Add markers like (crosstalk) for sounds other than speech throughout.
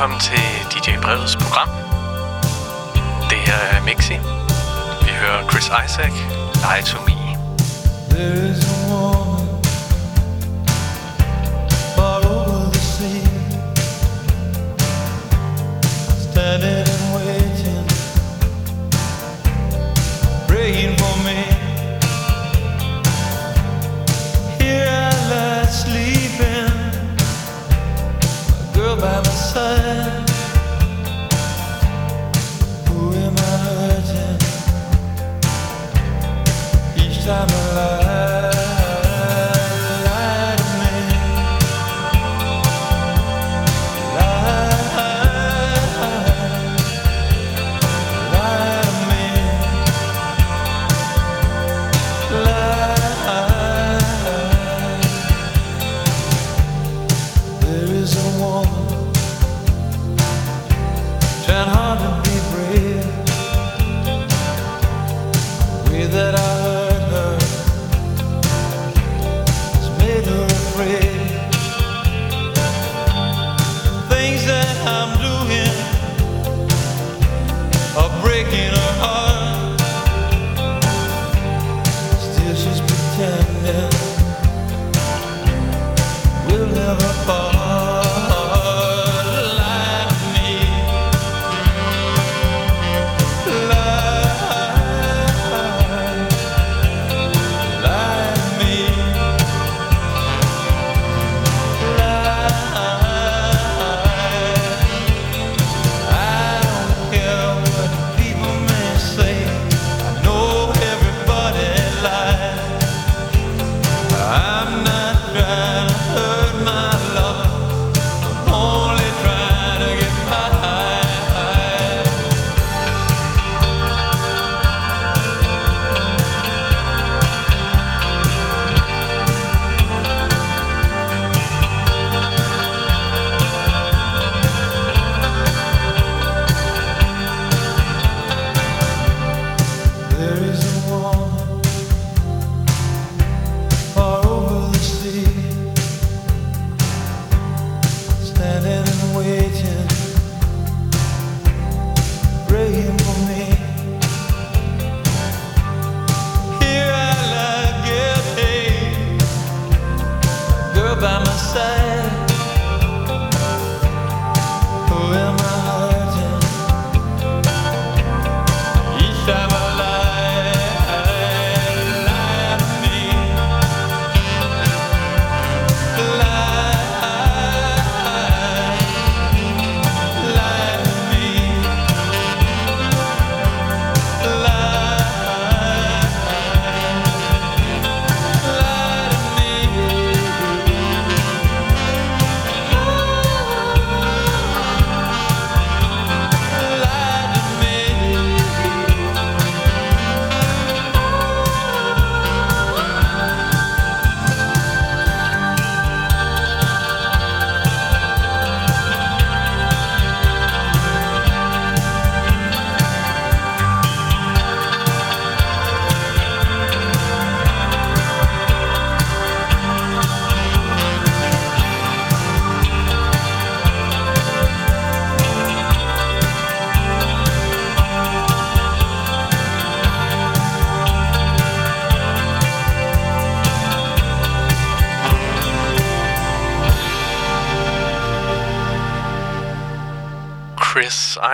velkommen til DJ Brevets program. Det her er Mixi. Vi hører Chris Isaac, Lie to Me. There is a woman far over the sea, standing and waiting, praying Who am I hurting? Each time I lie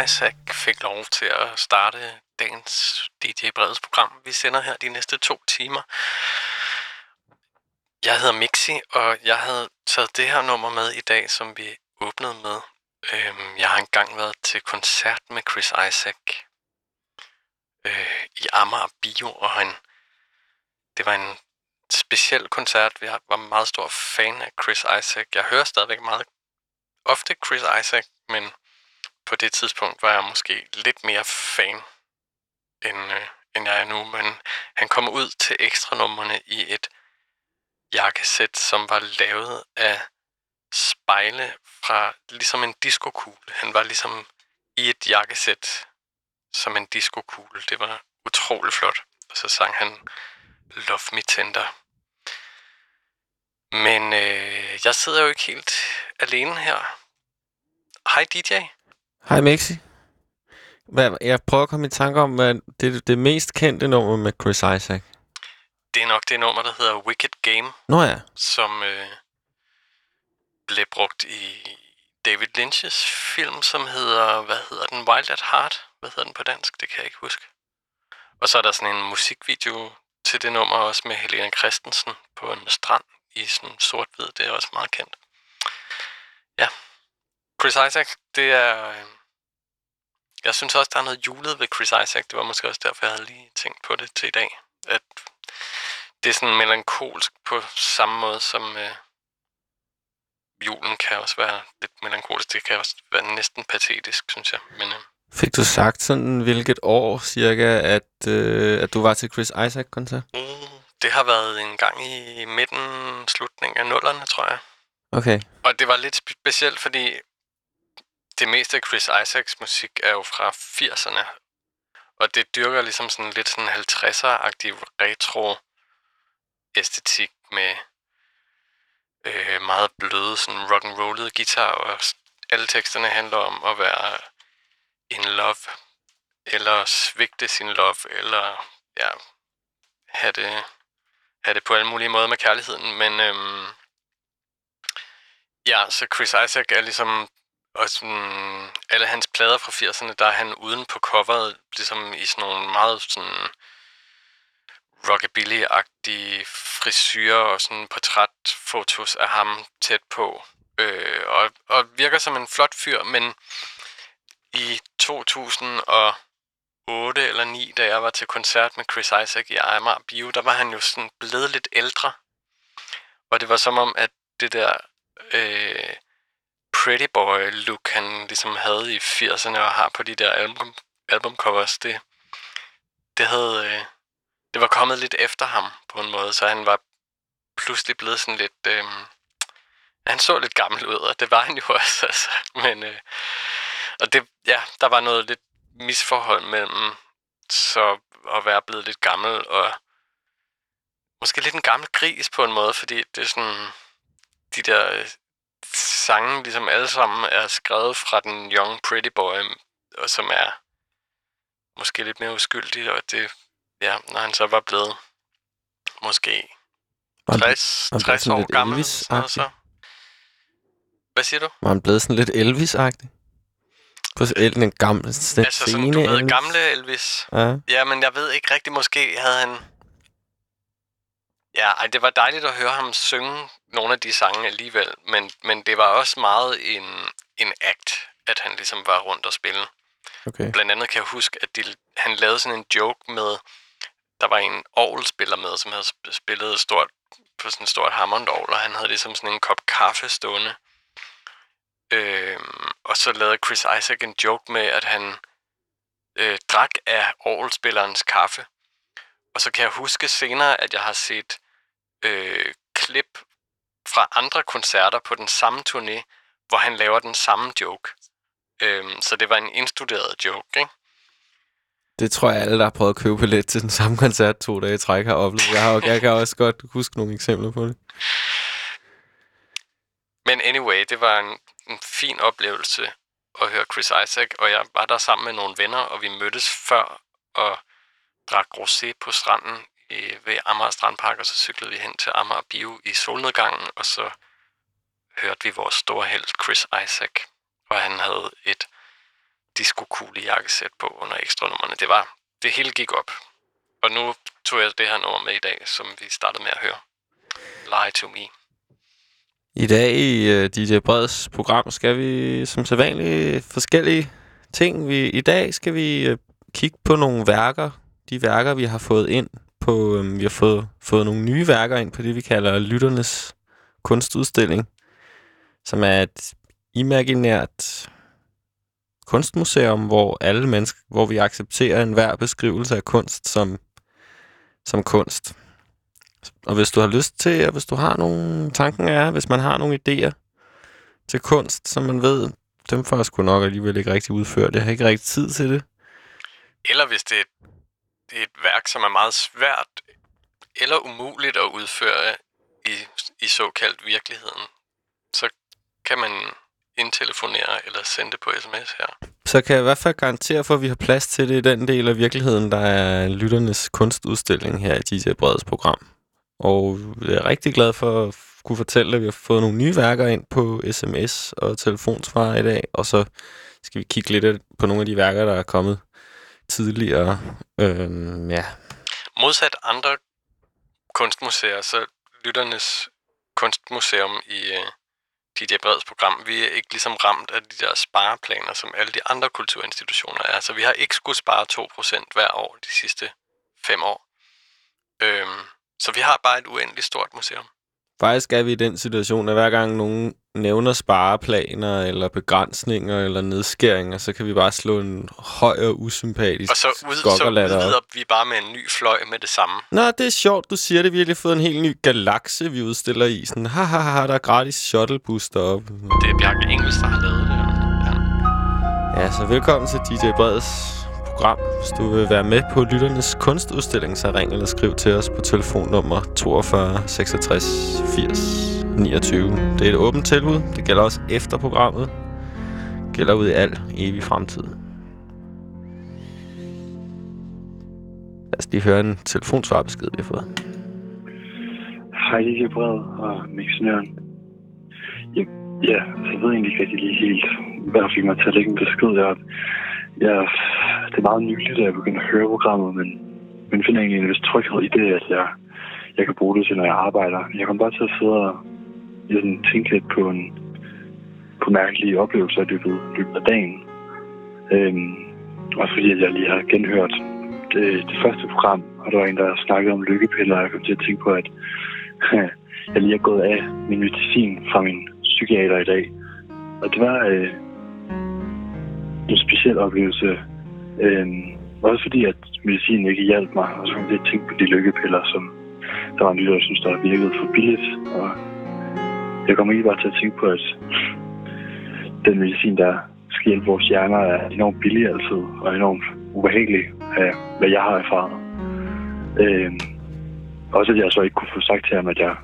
Isaac fik lov til at starte dagens DJ Breds program. Vi sender her de næste to timer. Jeg hedder Mixi, og jeg havde taget det her nummer med i dag, som vi åbnede med. Øhm, jeg har engang været til koncert med Chris Isaac øh, i Amager Bio, og han, det var en speciel koncert. Jeg var meget stor fan af Chris Isaac. Jeg hører stadigvæk meget ofte Chris Isaac, men på det tidspunkt var jeg måske lidt mere fan, end, øh, end jeg er nu. Men han kom ud til ekstranummerne i et jakkesæt, som var lavet af spejle fra ligesom en diskokugle. Han var ligesom i et jakkesæt som en diskokugle. Det var utrolig flot. Og så sang han Love Me Tender. Men øh, jeg sidder jo ikke helt alene her. Hej DJ. Hej Mexi. Hvad, jeg prøver at komme i tanke om, hvad det, det mest kendte nummer med Chris Isaac. Det er nok det nummer, der hedder Wicked Game, Nå ja, som øh, blev brugt i David Lynch's film, som hedder, hvad hedder den, Wild at Heart? Hvad hedder den på dansk? Det kan jeg ikke huske. Og så er der sådan en musikvideo til det nummer også med Helena Christensen på en strand i sådan sort-hvid. Det er også meget kendt. Ja. Chris Isaac, det er... Øh, jeg synes også, der er noget julet ved Chris Isaac. Det var måske også derfor, jeg havde lige tænkt på det til i dag. At det er sådan melankolsk på samme måde som øh, julen kan også være lidt melankolsk. Det kan også være næsten patetisk, synes jeg. Men øh, fik du sagt sådan, hvilket år cirka, at, øh, at du var til Chris Isaac-koncert? uh, det har været en gang i midten, slutningen af nullerne, tror jeg. Okay, Og det var lidt spe- specielt, fordi det meste af Chris Isaacs musik er jo fra 80'erne. Og det dyrker ligesom sådan lidt sådan 50'er-agtig retro æstetik med øh, meget bløde sådan rock and rollede guitar og alle teksterne handler om at være in love eller svigte sin love eller ja have det have det på alle mulige måder med kærligheden, men øhm, Ja, så Chris Isaac er ligesom og sådan, alle hans plader fra 80'erne, der er han uden på coveret, ligesom i sådan nogle meget sådan rockabilly-agtige frisyrer og sådan portrætfotos af ham tæt på. Øh, og, og virker som en flot fyr, men i 2008 eller 9, da jeg var til koncert med Chris Isaac i Amager Bio, der var han jo sådan blevet lidt ældre. Og det var som om, at det der øh, pretty boy look, han ligesom havde i 80'erne og har på de der album, albumcovers, det, det havde, øh, det var kommet lidt efter ham på en måde, så han var pludselig blevet sådan lidt, øh, han så lidt gammel ud, og det var han jo (laughs) også, altså. men, øh, og det, ja, der var noget lidt misforhold mellem så at være blevet lidt gammel og måske lidt en gammel gris på en måde, fordi det er sådan, de der øh, sange, ligesom alle sammen er skrevet fra den Young Pretty Boy, og som er måske lidt mere uskyldig, og det, ja, når han så var blevet måske var han, 60, han blev 60 sådan år gammel. Noget så. Hvad siger du? var han blevet sådan lidt Elvis-agtig? På den gamle den altså sådan, du ved, Elvis? gamle Elvis. Ja. Ja, men jeg ved ikke rigtig, måske havde han... Ja, ej, det var dejligt at høre ham synge nogle af de sange alligevel, men, men det var også meget en, en act, at han ligesom var rundt og spille. Okay. Blandt andet kan jeg huske, at de, han lavede sådan en joke med, der var en orgelspiller med, som havde sp- spillet stort, på sådan et stort hammond og han havde ligesom sådan en kop kaffe stående. Øhm, og så lavede Chris Isaac en joke med, at han øh, drak af orgelspillerens kaffe. Og så kan jeg huske senere, at jeg har set øh, klip fra andre koncerter på den samme turné, hvor han laver den samme joke. Øhm, så det var en indstuderet joke, ikke? Det tror jeg, alle, der har prøvet at købe billet til den samme koncert to dage i træk har oplevet. Jeg, har, jeg kan også godt huske nogle eksempler på det. Men anyway, det var en, en fin oplevelse at høre Chris Isaac, og jeg var der sammen med nogle venner, og vi mødtes før og drak rosé på stranden ved Amager Strandpark, og så cyklede vi hen til Amager Bio i solnedgangen, og så hørte vi vores store held Chris Isaac, og han havde et disco jakkesæt på under ekstra nummerne. Det var, det hele gik op. Og nu tog jeg det her nummer med i dag, som vi startede med at høre. Lie to me. I dag i øh, uh, DJ Breds program skal vi som sædvanligt forskellige ting. Vi, I dag skal vi uh, kigge på nogle værker. De værker, vi har fået ind på... øh, vi har fået, fået nogle nye værker ind på det, vi kalder Lytternes Kunstudstilling. Som er et imaginært kunstmuseum, hvor alle mennesker, hvor vi accepterer enhver beskrivelse af kunst som, som kunst. Og hvis du har lyst til, og hvis du har nogle tanken er, hvis man har nogle idéer til kunst, som man ved, dem får jeg sgu nok alligevel ikke rigtig udført. Jeg har ikke rigtig tid til det. Eller hvis det er, et, det er et værk, som er meget svært eller umuligt at udføre i, i såkaldt virkeligheden, så kan man indtelefonere eller sende det på sms her. Så kan jeg i hvert fald garantere for, at vi har plads til det i den del af virkeligheden, der er lytternes kunstudstilling her i DJ Breds program. Og jeg er rigtig glad for at kunne fortælle, at vi har fået nogle nye værker ind på sms og telefonsvar i dag. Og så skal vi kigge lidt på nogle af de værker, der er kommet tidligere. Øhm, ja, Modsat andre kunstmuseer, så lytternes kunstmuseum i øh, DJ Breds program, vi er ikke ligesom ramt af de der spareplaner, som alle de andre kulturinstitutioner er. Så vi har ikke skulle spare 2% hver år de sidste fem år. Øhm, så vi har bare et uendeligt stort museum. Faktisk er vi i den situation, at hver gang nogen nævner spareplaner, eller begrænsninger, eller nedskæringer, så kan vi bare slå en høj og usympatisk Og så, ud, så udvider vi bare med en ny fløj med det samme. Nå, det er sjovt, du siger det. Vi har lige fået en helt ny galakse, vi udstiller i. Sådan, ha, ha, ha, der er gratis shuttlebus deroppe. Det er Bjarke Engels, der har lavet det. Ja. Ja, så velkommen til DJ Breds program. Hvis du vil være med på Lytternes Kunstudstilling, så ring eller skriv til os på telefonnummer 42 66 80 29. Det er et åbent tilbud. Det gælder også efter programmet. Det gælder ud i al evig fremtid. Lad os lige høre en telefonsvarbesked, vi har fået. Hej, det er Bred og Mixnøren. Ja, ja, jeg ved egentlig ikke rigtig lige helt, hvad der fik mig til at lægge en besked deroppe. Ja, det er meget nyligt, at jeg begyndte at høre programmet, men, men finder egentlig en vis tryghed i det, at jeg, jeg kan bruge det til, når jeg arbejder. Jeg kommer bare til at sidde og jeg sådan, tænkte lidt på en på mærkelige oplevelser i løbet, løbet af dagen. Øhm, også fordi, jeg lige har genhørt det, det første program, og der var en, der snakkede om lykkepiller, og jeg kom til at tænke på, at (laughs) jeg lige har gået af min medicin fra min psykiater i dag. Og det var øh, en speciel oplevelse. Øh, også fordi, at medicinen ikke hjalp mig, og så kom jeg til at tænke på de lykkepiller, som der var en lytter, der synes, der virkede for billigt. Og jeg kommer lige bare til at tænke på, at den medicin, der skal hjælpe vores hjerner, er enormt billig altid, og enormt ubehagelig af, hvad jeg har erfaret. Øh, også at jeg så ikke kunne få sagt til ham, at jeg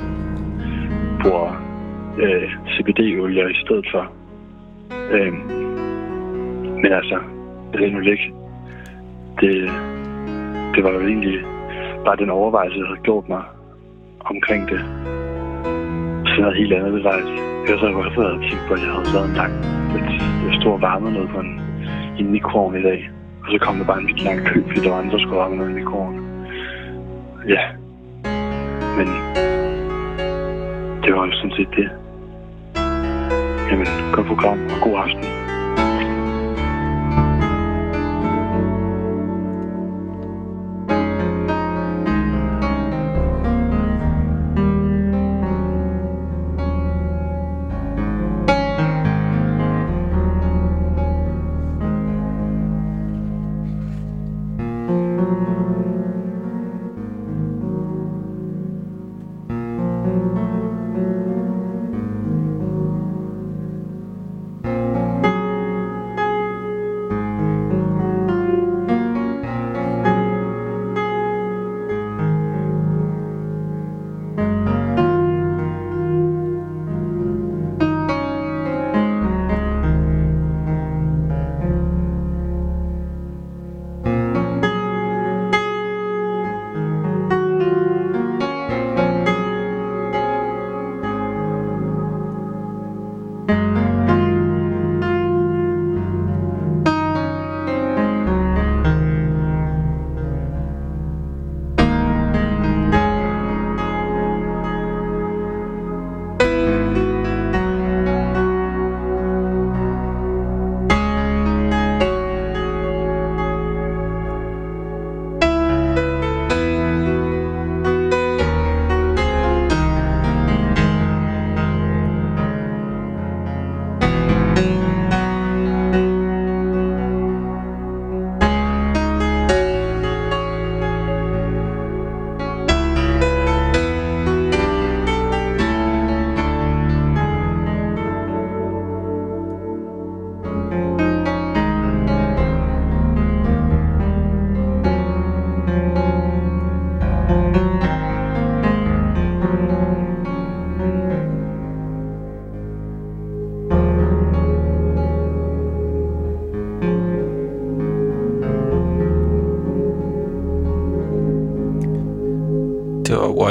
bruger øh, CBD-olier i stedet for. Øh, men altså, det er nu ikke. Det, det var jo egentlig bare den overvejelse, jeg havde gjort mig omkring det. Så noget helt andet, det var, jeg så godt havde tænkt på, at jeg havde lavet en lang, et, et stod varme varmede noget på en, i en mikroovn i dag. Og så kom der bare en vildt lang kø, fordi der var andre, der skulle varme noget i mikroovn. Ja, men det var jo sådan set det. Jamen, godt program og god aften.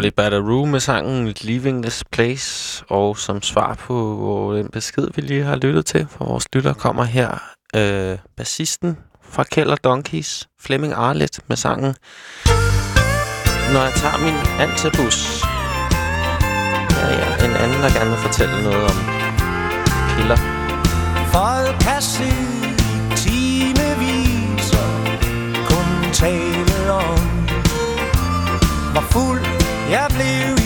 Det Badaroo med sangen Leaving This Place. Og som svar på den besked, vi lige har lyttet til fra vores lytter, kommer her øh, bassisten fra Keller Donkeys, Flemming Arlet, med sangen Når jeg tager min antabus. Ja, ja, en anden, der gerne vil fortælle noget om piller. For passiv sidde i timevis kun tale om Hvor fuld jeg blev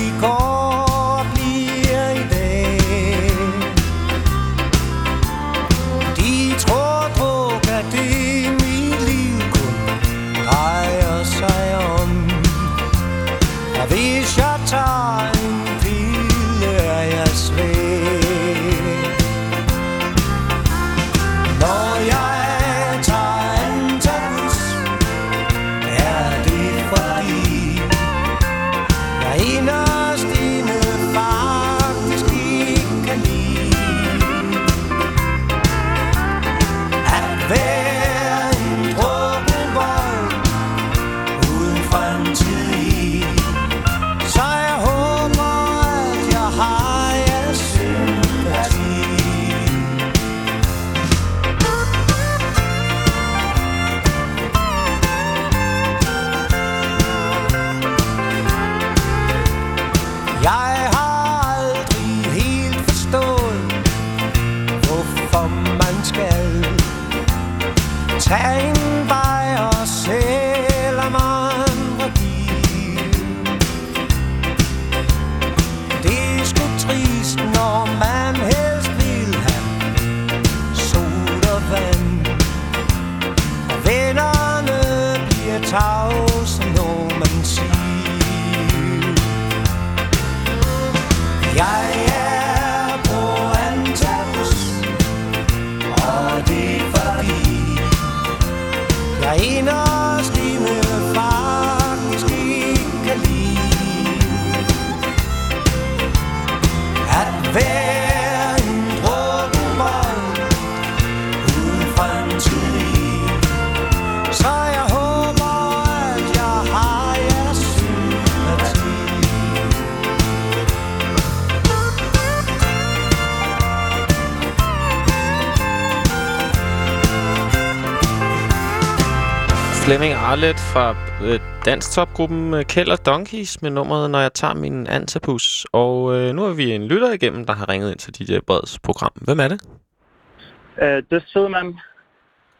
Flemming Arlet fra øh, danstopgruppen øh, Keller Donkeys med nummeret Når jeg tager min antabus. Og øh, nu er vi en lytter igennem, der har ringet ind til DJ Breds program. Hvem er det? Øh, det er Sødmand.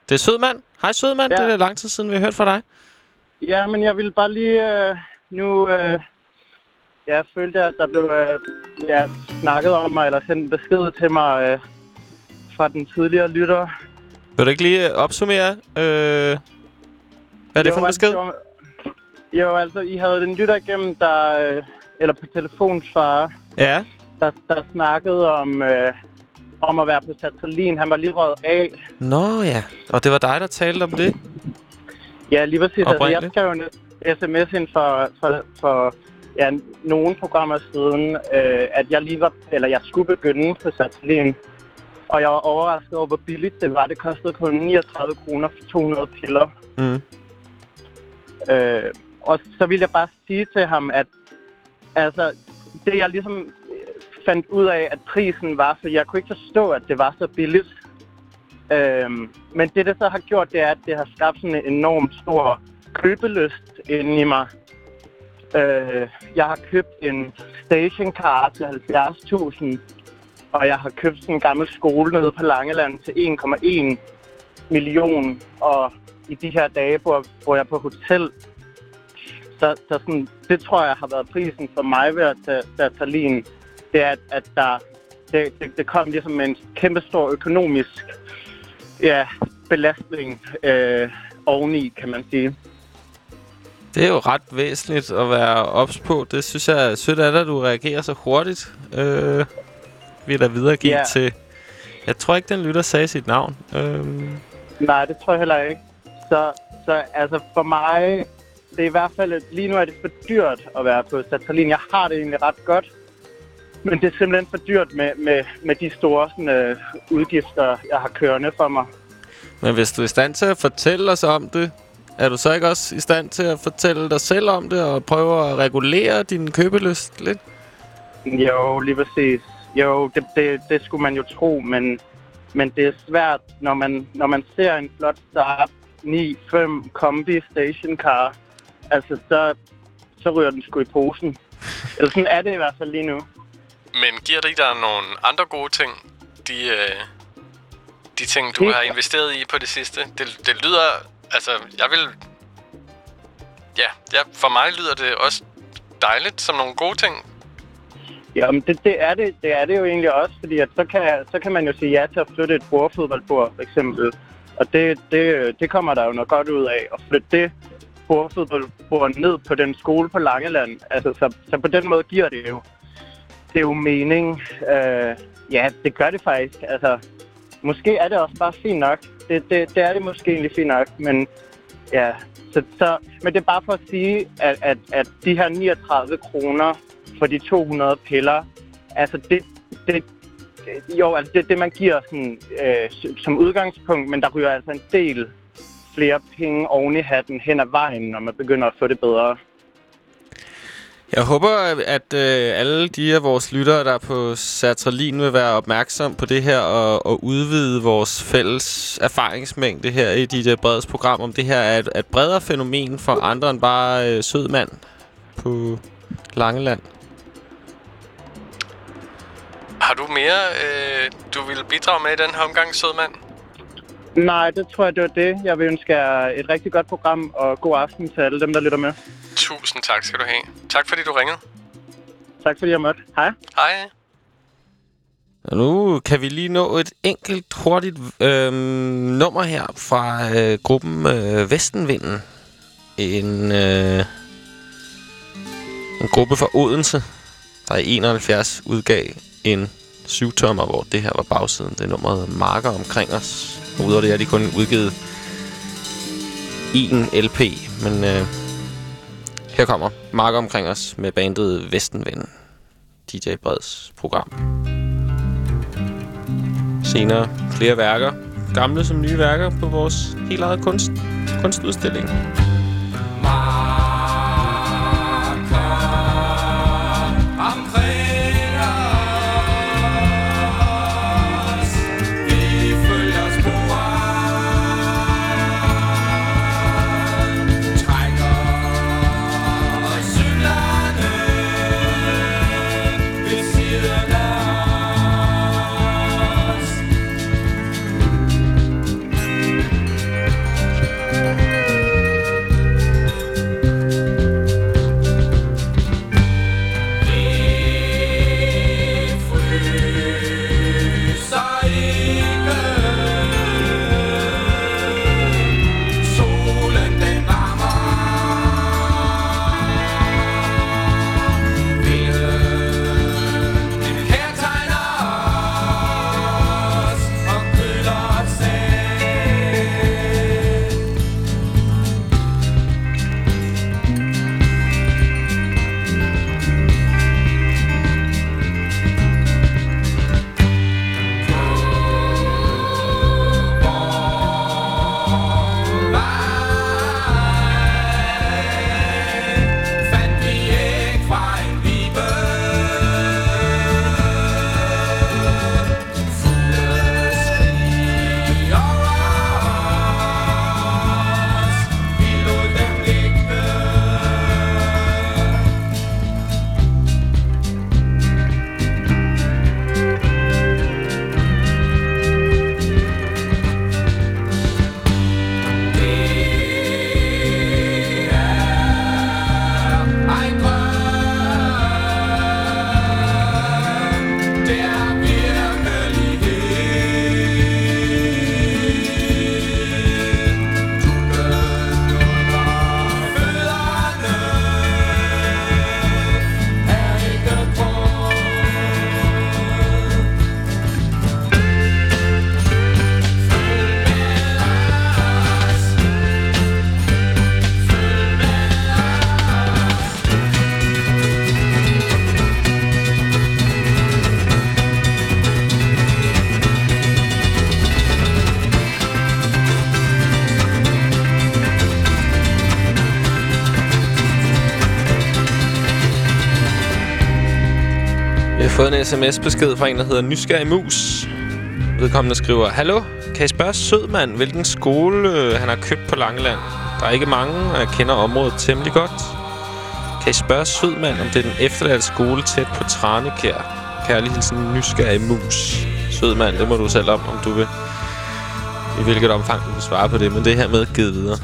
Det er Sødmand. Hej Sødmand, Ja. det er lang tid siden, vi har hørt fra dig. Ja, men jeg vil bare lige øh, nu... Øh, jeg følte, at der blev øh, ja, snakket om mig, eller sendt en besked til mig øh, fra den tidligere lytter. Vil du ikke lige opsummere, øh, hvad er det for en besked? Altså, jo, altså, I havde den lytter igennem, der... Øh, eller på telefonsvarer, Ja, der, der snakkede om, øh, om at være på Satalin. Han var lige røget af. nå ja. Og det var dig, der talte om det? Ja, lige præcis. Altså, jeg skrev en sms ind for, for, for ja, nogle programmer siden, øh, at jeg lige var, eller jeg skulle begynde på Satalin. Og jeg var overrasket over, hvor billigt det var. Det kostede kun 39 kroner for 200 piller. Mm. Øh, og så ville jeg bare sige til ham, at altså, det jeg ligesom øh, fandt ud af, at prisen var, for jeg kunne ikke forstå, at det var så billigt. Øhm, men det, det så har gjort, det er, at det har skabt sådan en enorm stor købelyst inde i mig. Øh, jeg har købt en stationcar til 70.000, og jeg har købt sådan en gammel skole nede på Langeland til 1,1 million, og i de her dage bor, bor jeg på hotel. Så, så sådan, det tror jeg har været prisen for mig ved at tage, tage Talin. Det er, at, at der, det, det, det kom ligesom en kæmpe stor økonomisk ja, belastning øh, oveni, kan man sige. Det er jo ret væsentligt at være ops på. Det synes jeg er sødt af dig, at du reagerer så hurtigt. Øh, vil jeg da videregive Ja. til... Jeg tror ikke, den lytter sagde sit navn. Øh, Nej, det tror jeg heller ikke. Så, så altså for mig, det er i hvert fald, lige nu er det for dyrt at være på Satalin. Jeg har det egentlig ret godt, men det er simpelthen for dyrt med, med, med de store sådan, øh, udgifter, jeg har kørende for mig. men hvis du er i stand til at fortælle os om det, er du så ikke også i stand til at fortælle dig selv om det og prøve at regulere din købelyst lidt? Jo, lige præcis. Jo, det, det, det skulle man jo tro, men, men det er svært, når man, når man ser en flot Saab 9-5 kombi stationcar. Altså, så, så ryger den sgu i posen. Eller sådan er det i hvert fald lige nu. Men giver det ikke dig nogle andre gode ting? De, øh, de ting, du har investeret i på det sidste? Det, det lyder... Altså, jeg vil... Ja, ja, for mig lyder det også dejligt som nogle gode ting. Jamen, det, det, er det, det er det jo egentlig også, fordi at så, kan, så kan man jo sige ja til at flytte et bordfodboldbord, for eksempel. Og det, det, det kommer der jo noget godt ud af, at flytte det bordfodboldbord ned på den skole på Langeland. Altså, så, så på den måde giver det jo, det er jo mening. Øh, ja, det gør det faktisk. Altså, måske er det også bare fint nok. Det, det, det er det måske egentlig fint nok, men ja. Så, så, men det er bare for at sige, at, at, at de her 39 kroner for de 200 piller, altså det, det, det Øh, jo, altså det er det, man giver sådan, øh, som udgangspunkt, men der ryger altså en del flere penge oven i hatten hen ad vejen, når man begynder at få det bedre. Jeg håber, at øh, alle de af vores lyttere, der er på Sertralin, vil være opmærksom på det her og, og udvide vores fælles erfaringsmængde her i dit øh, breds program, om det her er et, et bredere fænomen for andre end bare øh, sød mand på Langeland. Har du mere, øh, du vil bidrage med i den her omgang, sødmand? Nej, det tror jeg, det var det. Jeg vil ønske jer et rigtig godt program, og god aften til alle dem, der lytter med. Tusind tak skal du have. Tak fordi du ringede. Tak fordi jeg måtte. Hej. Hej. Og nu kan vi lige nå et enkelt hurtigt øh, nummer her fra øh, gruppen øh, Vestenvinden. En, øh, en gruppe fra Odense, der i 71 udgav en tommer, hvor det her var bagsiden. Det er nummeret Marker omkring os. Og udover det er de kun udgivet en LP, men øh, her kommer Marker omkring os med bandet Vestenvinden. DJ Breds program. Senere flere værker, gamle som nye værker, på vores helt eget kunst, kunstudstilling. Fået en sms-besked fra en, der hedder Nysgerrig Mus. Vedkommende skriver, Hallo, kan I spørge Sødmand, hvilken skole øh, han har købt på Langeland? Der er ikke mange, og jeg kender området temmelig godt. Kan I spørge Sødmand, om det er den efterladte skole tæt på Tranekær? Kærlig hilsen, Nysgerrig Mus. Sødmand, det må du selv om, om du vil. I hvilket omfang du vil svare på det, men det er hermed givet videre.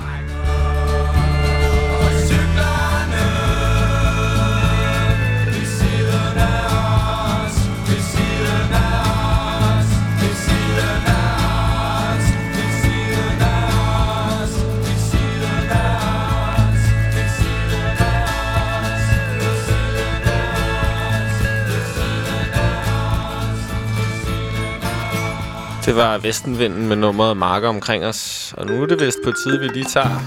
Det var Vestenvinden med nummeret Marker omkring os. Og nu er det vist på tide, vi lige tager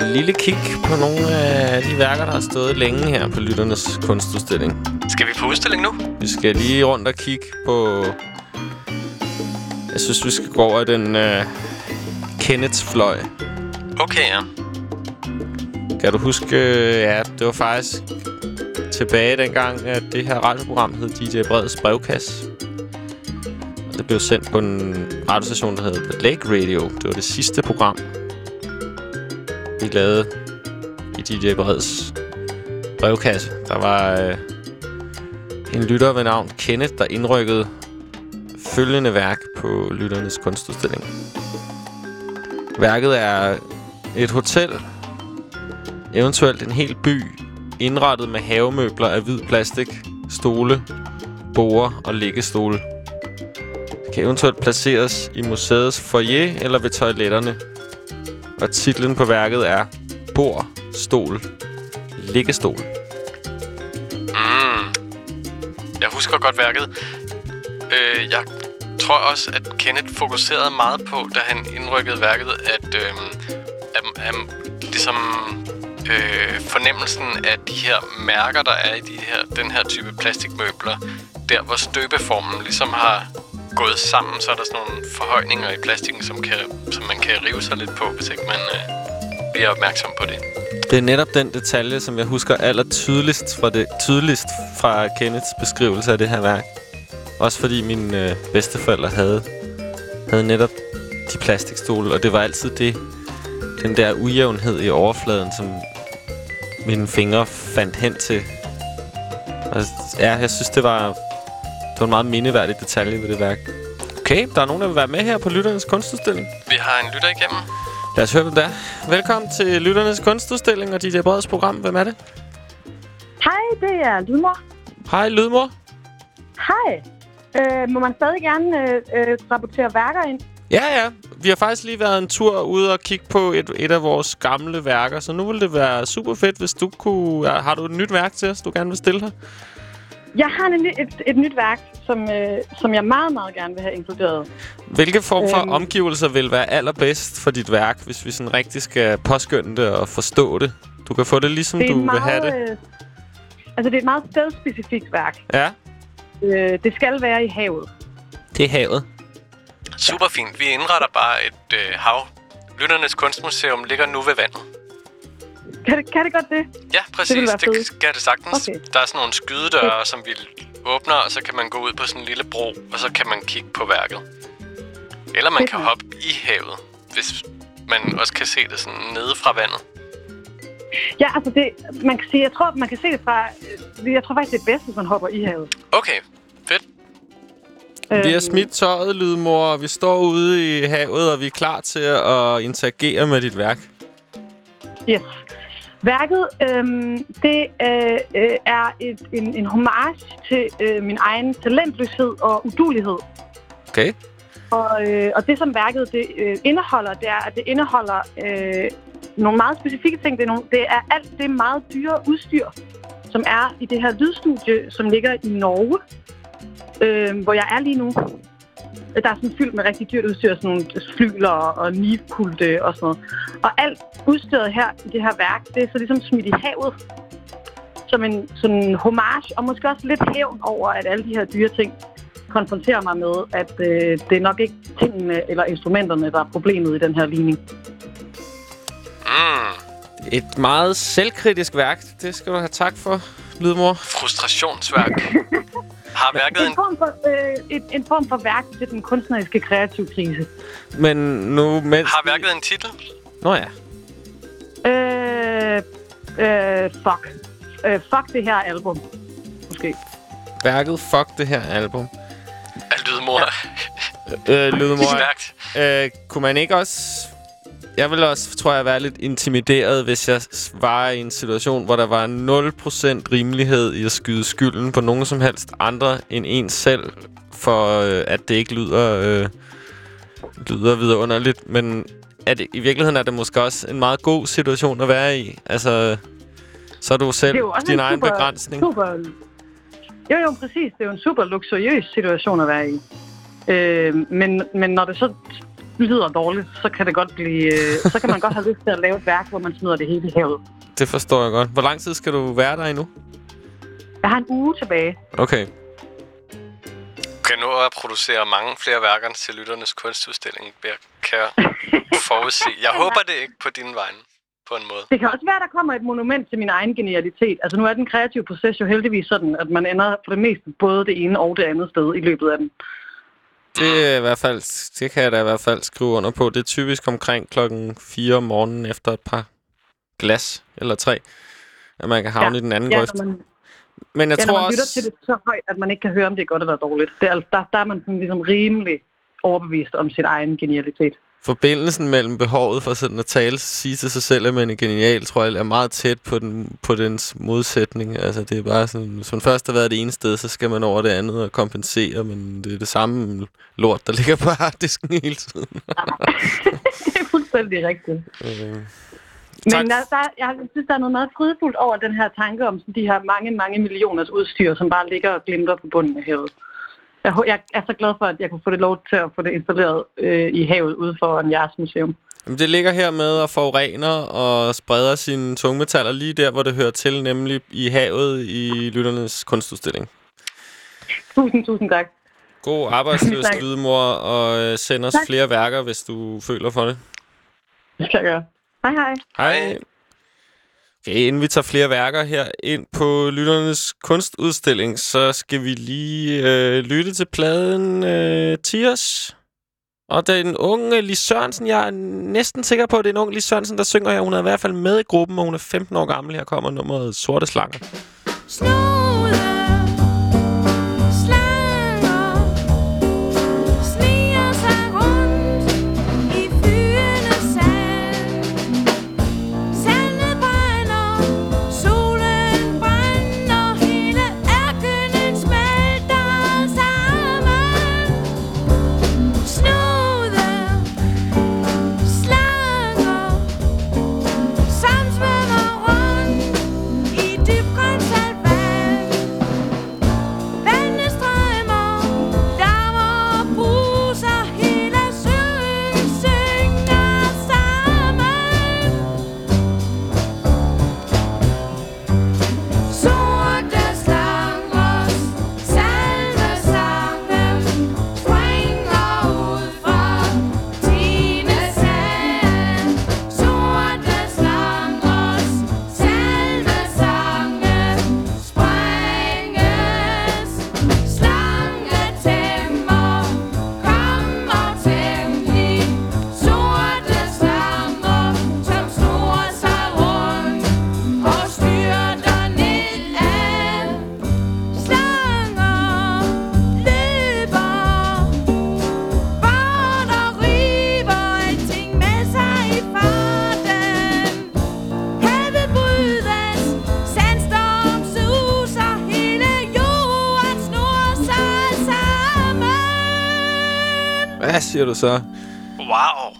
et lille kig på nogle af de værker, der har stået længe her på Lytternes kunstudstilling. Skal vi på udstilling nu? Vi skal lige rundt og kigge på... Jeg synes, vi skal gå over den uh, Kenneths fløj. Okay, ja. Kan du huske... øh, Ja, det var faktisk tilbage dengang, at det her radioprogram hed DJ Breds brevkasse. Det blev sendt på en radiostation, der hed The Lake Radio. Det var det sidste program, vi lavede i DJ Breds brevkasse. Der var øh, en lytter ved navn Kenneth, der indrykkede følgende værk på Lytternes kunstudstilling. Værket er et hotel, eventuelt en hel by, indrettet med havemøbler af hvid plastik, stole, borer og liggestole. Kan eventuelt placeres i museets foyer eller ved toiletterne. Og titlen på værket er Bord, stol, liggestol. Mm. Jeg husker godt værket. Øh, jeg tror også, at Kenneth fokuserede meget på, da han indrykkede værket, at, øh, at, at ligesom øh, fornemmelsen af de her mærker, der er i de her, den her type plastikmøbler, der hvor støbeformen ligesom har gået sammen, så er der sådan nogle forhøjninger i plastikken, som, kan, som man kan rive sig lidt på, hvis ikke man øh, bliver opmærksom på det. Det er netop den detalje, som jeg husker aller tydeligst fra, det, tydeligst fra Kenneths beskrivelse af det her værk. Også fordi mine øh, bedsteforældre havde, havde netop de plastikstole, og det var altid det, den der ujævnhed i overfladen, som mine fingre fandt hen til. Og ja, jeg synes, det var, det var en meget mindeværdig detalje ved det værk. Okay, der er nogen, der vil være med her på Lytternes kunstudstilling. Vi har en lytter igennem. Lad os høre, hvem det er. Velkommen til Lytternes kunstudstilling og DJ Breds program. Hvem er det? Hej, det er Lydmor. Hej, Lydmor. Hej. Øh, må man stadig gerne øh, øh, rapportere værker ind? Ja, ja. Vi har faktisk lige været en tur ude og kigge på et, et af vores gamle værker, så nu vil det være super fedt, hvis du kunne... Har du et nyt værk til os, du gerne vil stille her? Jeg har en, et, et nyt værk, som, øh, som jeg meget, meget gerne vil have inkluderet. Hvilke form for Øhm. omgivelser vil være allerbedst for dit værk, hvis vi sådan rigtig skal påskynde det og forstå det? Du kan få det ligesom det du et vil have meget, det. Øh, altså, det er et meget stedspecifikt værk. Ja, Øh, det skal være i havet. det er havet. Super fint. Vi indretter bare et øh, hav. Lytternes Kunstmuseum ligger nu ved vandet. Kan det, kan det godt det? Ja, præcis. være Det, fedt. kan det sagtens. Okay. Der er sådan nogle skydedøre, som vi åbner, og så kan man gå ud på sådan en lille bro, og så kan man kigge på værket. Eller man Fedt kan hoppe i havet, hvis man også kan se det sådan nede fra vandet. Ja, altså det, man kan sige, jeg tror, man kan se det fra... Jeg tror faktisk, det er bedst, hvis man hopper i havet. Okay, fedt. Vi har Øhm, smidt tøjet, Lydmor, og vi står ude i havet, og vi er klar til at interagere med dit værk. Yes. Værket, øhm, det øh, øh, er et, en, en homage til øh, min egen talentløshed og udulighed. Okay? Og, øh, og det, som værket det, øh, indeholder, det er, at det indeholder øh, nogle meget specifikke ting. Det er, nogle, det er alt det meget dyre udstyr, som er i det her lydstudie, som ligger i Norge, øh, hvor jeg er lige nu. Der er sådan fyldt med rigtig dyrt udstyr, sådan nogle flyler og nivkulte og sådan noget. Og alt udstyret her i det her værk, det er så ligesom smidt i havet som en sådan en homage, og måske også lidt hævn over, at alle de her dyre ting konfronterer mig med, at øh, det er nok ikke tingene eller instrumenterne, der er problemet i den her ligning. Mm. Et meget selvkritisk værk. Det skal du have tak for, lydmor? Frustrationsværk. (laughs) Har værket en, en... form for, øh, et, en form for værk til den kunstneriske kreative krise. Men nu... Mens Har værket en titel? Nå ja. Øh, øh, fuck. Øh, fuck det her album. Måske. Værket Fuck det her album. Af lydmor. Øh, lydmor, Stærkt. øh, kunne man ikke også... Jeg vil også, tror jeg, være lidt intimideret, hvis jeg var i en situation, hvor der var 0% rimelighed i at skyde skylden på nogen som helst andre end en selv, for øh, at det ikke lyder, øh, lyder vidunderligt. Men er det, i virkeligheden er det måske også en meget god situation at være i. Altså, så er du selv Det er din en egen super, begrænsning. Super, jo, jo, præcis. Det er jo en super luksuriøs situation at være i. Øh, men, men når det så lyder dårligt, så kan det godt blive... Øh, så kan man godt have lyst til at lave et værk, hvor man smider det hele i havet. Det forstår jeg godt. Hvor lang tid skal du være der endnu? Jeg har en uge tilbage. Okay. kan nå at producere mange flere værker til lytternes kunstudstilling, jeg kan (laughs) forudse. Jeg håber det ikke på din vegne, på en måde. Det kan også være, at der kommer et monument til min egen genialitet. Altså nu er den kreative proces jo heldigvis sådan, at man ender for det meste både det ene og det andet sted i løbet af den. Det, er i hvert fald, det kan jeg da i hvert fald skrive under på. Det er typisk omkring klokken 4 om morgenen efter et par glas eller tre, at man kan havne ja. i den anden ja, grøft. man, Men jeg ja, tror når man også... til det så højt, at man ikke kan høre, om det er godt eller dårligt. Det er, der, der er man sådan ligesom rimelig overbevist om sin egen genialitet. Forbindelsen mellem behovet for sådan at tale, sige til sig selv, at man er genial, tror jeg, er meget tæt på, den, på dens modsætning. Altså, det er bare sådan, hvis man først har været det ene sted, så skal man over det andet og kompensere, men det er det samme lort, der ligger på harddisken hele tiden. (laughs) det er fuldstændig rigtigt. Øh, Men der, der, jeg synes, der er noget meget fridfuldt over den her tanke om de her mange, mange millioners udstyr, som bare ligger og glimter på bunden af havet. Jeg, jeg er så glad for, at jeg kunne få det lov til at få det installeret øh, i havet ude for en jeres museum. Jamen, det ligger her med og forurener og spreder sine tungmetaller lige der, hvor det hører til, nemlig i havet i lytternes kunstudstilling. Tusind, tusind tak. God arbejdsløs (laughs) lydmor, og øh, send os Tak. flere værker, hvis du føler for det. Det skal jeg gøre. Hej, hej. Hej. Okay, inden vi tager flere værker her ind på Lytternes Kunstudstilling, så skal vi lige øh, lytte til pladen øh, Tiers. Og den unge Lis Sørensen, jeg er næsten sikker på, at det er en ung Lis Sørensen, der synger her. Hun er i hvert fald med i gruppen, og hun er 15 år gammel. Her kommer nummeret Sorte Slanger. Slanger, siger du så? Wow.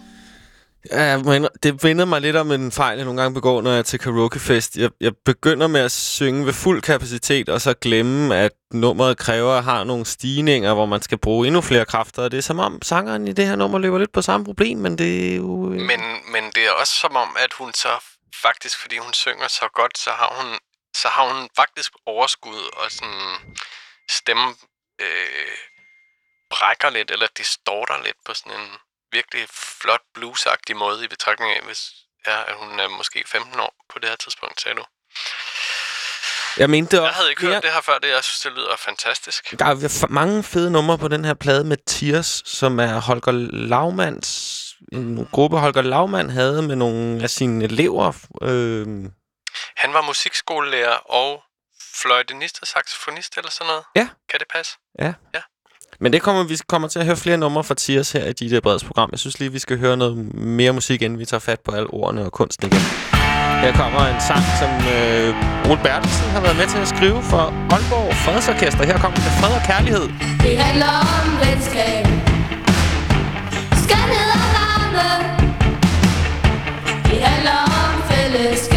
Ja, men det minder mig lidt om en fejl, jeg nogle gange begår, når jeg er til karaokefest. Jeg, jeg begynder med at synge ved fuld kapacitet, og så glemme, at nummeret kræver at have nogle stigninger, hvor man skal bruge endnu flere kræfter. Og det er som om sangeren i det her nummer løber lidt på samme problem, men det er jo... øh, Men, men det er også som om, at hun så faktisk, fordi hun synger så godt, så har hun, så har hun faktisk overskud og sådan stemme øh, brækker lidt, eller distorter lidt på sådan en virkelig flot bluesagtig måde i betragtning af, hvis ja, at hun er måske 15 år på det her tidspunkt, sagde du. Jeg mente det Jeg havde ikke hørt det her før, det jeg synes, det lyder fantastisk. Der er mange fede numre på den her plade med Tears, som er Holger Lavmands... En gruppe, Holger Lavmand havde med nogle af sine elever. Øh, Han var musikskolelærer og fløjtenist og saxofonist eller sådan noget. Ja. Kan det passe? Men det kommer vi kommer til at høre flere numre fra Tiers her i DJ Breds program. Jeg synes lige, vi skal høre noget mere musik, inden vi tager fat på alle ordene og kunsten igen. Her kommer en sang, som øh, Ruth Bertelsen har været med til at skrive for Aalborg Fredsorkester. Her kommer det Fred og Kærlighed. Det handler om venskab Skønhed og varme Det handler om fællesskab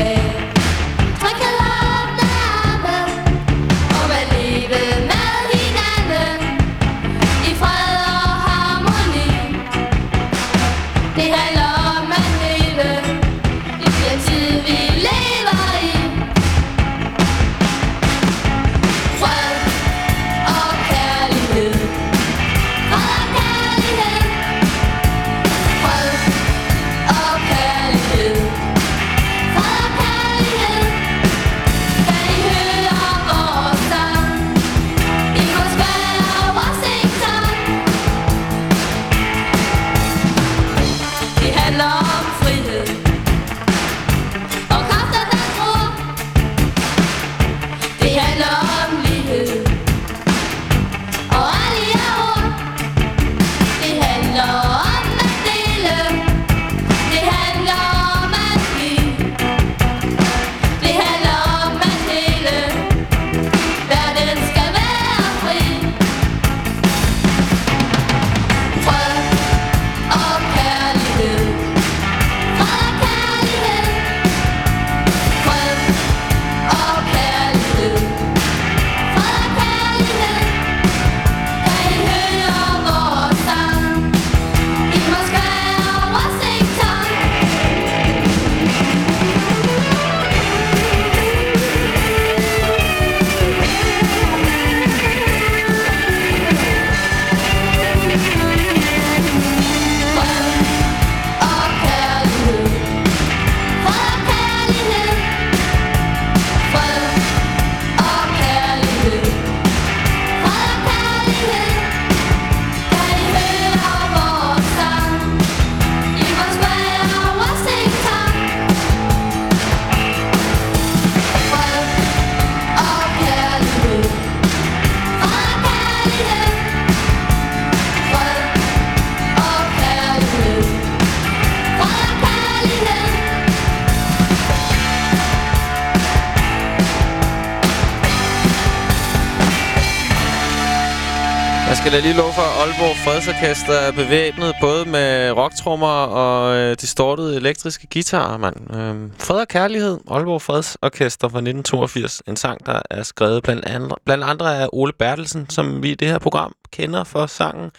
da lige lov for, at Aalborg Fredsorkester er bevæbnet både med rocktrummer og øh, distortede elektriske guitarer, mand. Øhm, Fred og Kærlighed, Aalborg Fredsorkester fra 1982. En sang, der er skrevet blandt andre, blandt andre af Ole Bertelsen, som vi i det her program kender for sangen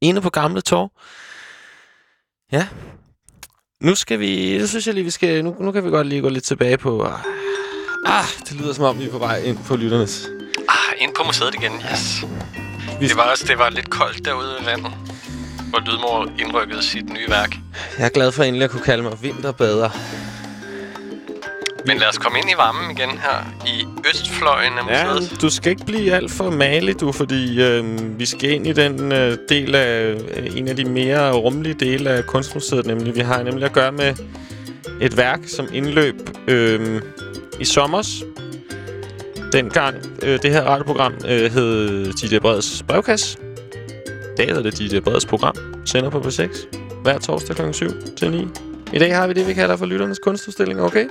Ene på Gamle Torv. Ja. Nu skal vi... Det synes jeg lige, vi skal... Nu, nu kan vi godt lige gå lidt tilbage på... Ah, ah, det lyder som om, vi er på vej ind på lytternes. Ah, ind på museet igen, yes. Vi Det var også det var lidt koldt derude i landet, hvor Lydmor indrykkede sit nye værk. Jeg er glad for endelig at kunne kalde mig vinterbader. Men lad os komme ind i varmen igen her i østfløjen af Ja, museet. du skal ikke blive alt for malig, du, fordi øh, vi skal ind i den øh, del af øh, en af de mere rummelige dele af kunstmuseet, nemlig vi har nemlig at gøre med et værk, som indløb øh, i sommers. Dengang øh, det her radioprogram øh, hed DJ Breds brevkasse. I dag hedder det DJ Breds program. Sender på P6 hver torsdag kl. 7 til 9. I dag har vi det, vi kalder for lytternes kunstudstilling, okay?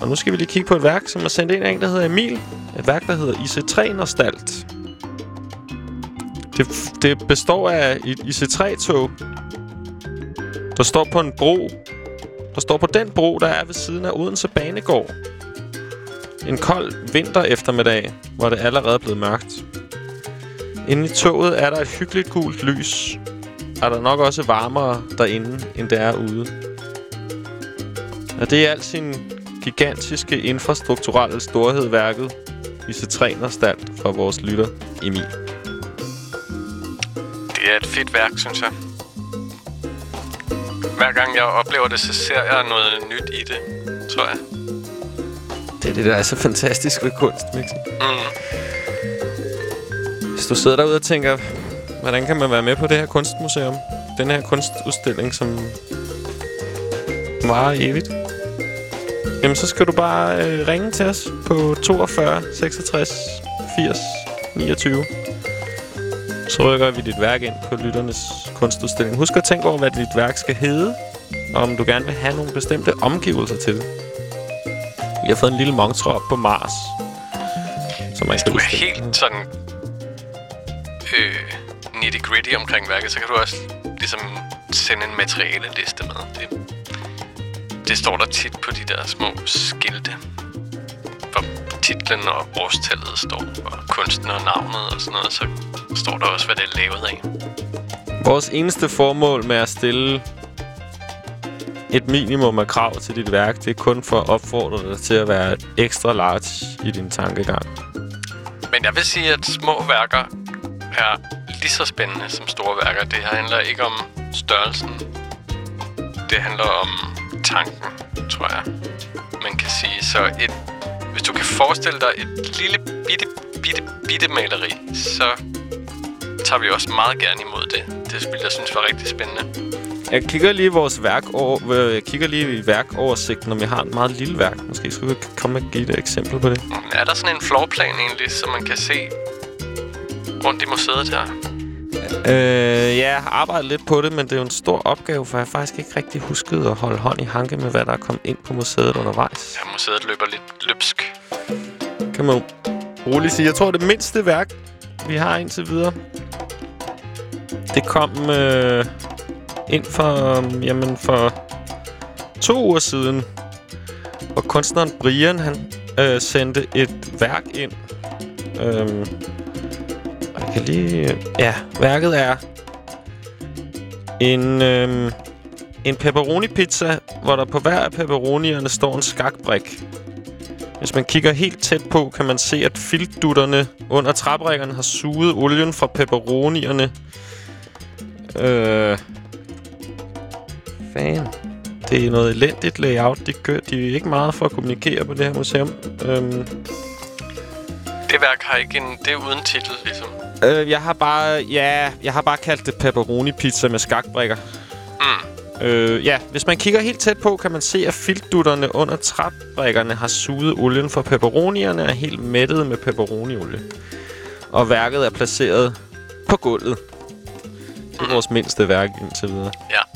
Og nu skal vi lige kigge på et værk, som er sendt ind af en, der hedder Emil. Et værk, der hedder IC3 Nostalt. Det, det består af et IC3-tog, der står på en bro. Der står på den bro, der er ved siden af Odense Banegård. En kold vinter eftermiddag, hvor det allerede er blevet mørkt. Inde i toget er der et hyggeligt gult lys. Er der nok også varmere derinde, end der er ude. Og det er alt sin gigantiske infrastrukturelle storhed værket i C3-nostalt fra vores lytter Emil. Det er et fedt værk, synes jeg. Hver gang jeg oplever det, så ser jeg noget nyt i det, tror jeg. Det der er så fantastisk ved kunst, Mixi. Hvis du sidder derude og tænker, hvordan kan man være med på det her kunstmuseum? Den her kunstudstilling, som varer evigt. Jamen, så skal du bare øh, ringe til os på 42 66 80 29. Så rykker vi dit værk ind på lytternes kunstudstilling. Husk at tænke over, hvad dit værk skal hedde, og om du gerne vil have nogle bestemte omgivelser til det. Vi har fået en lille montre op på Mars. Som man kan du er helt sådan øh, nitty-gritty omkring værket, så kan du også ligesom sende en materialeliste med. Det, det står der tit på de der små skilte. Hvor titlen og årstallet står, og kunsten og navnet og sådan noget, så står der også, hvad det er lavet af. Vores eneste formål med at stille et minimum af krav til dit værk, det er kun for at opfordre dig til at være ekstra large i din tankegang. Men jeg vil sige, at små værker er lige så spændende som store værker. Det her handler ikke om størrelsen. Det handler om tanken, tror jeg. Man kan sige, så et, hvis du kan forestille dig et lille bitte, bitte, bitte maleri, så tager vi også meget gerne imod det. Det ville jeg synes var rigtig spændende. Jeg kigger lige i vores værk over, øh, jeg kigger lige i værkoversigten, om vi har et meget lille værk. Måske skulle vi komme og give et eksempel på det. Er der sådan en floorplan egentlig, så man kan se rundt i museet her? Øh, ja, jeg har arbejdet lidt på det, men det er jo en stor opgave, for jeg har faktisk ikke rigtig husket at holde hånd i hanke med, hvad der er kommet ind på museet undervejs. Ja, museet løber lidt løbsk. Kan man roligt sige. Jeg tror, det mindste værk, vi har indtil videre, det kom øh, ind for, jamen for to uger siden. Og kunstneren Brian, han øh, sendte et værk ind. Øhm, og jeg kan lige... Ja, værket er en, øhm, en pepperoni-pizza, hvor der på hver af pepperonierne står en skakbrik. Hvis man kigger helt tæt på, kan man se, at filtdutterne under træbrikkerne har suget olien fra pepperonierne. Øh... Fan. Det er noget elendigt layout. De, gør, de er ikke meget for at kommunikere på det her museum. Øhm, Det værk har ikke en... Det er uden titel, ligesom. øh, jeg har bare... Ja, jeg har bare kaldt det pepperoni pizza med skakbrikker. Mm. Øh, ja, hvis man kigger helt tæt på, kan man se, at filtdutterne under træbrikkerne har suget olien fra pepperonierne og er helt mættet med pepperoniolie. Og værket er placeret på gulvet. Det er vores mindste værk indtil videre. Ja.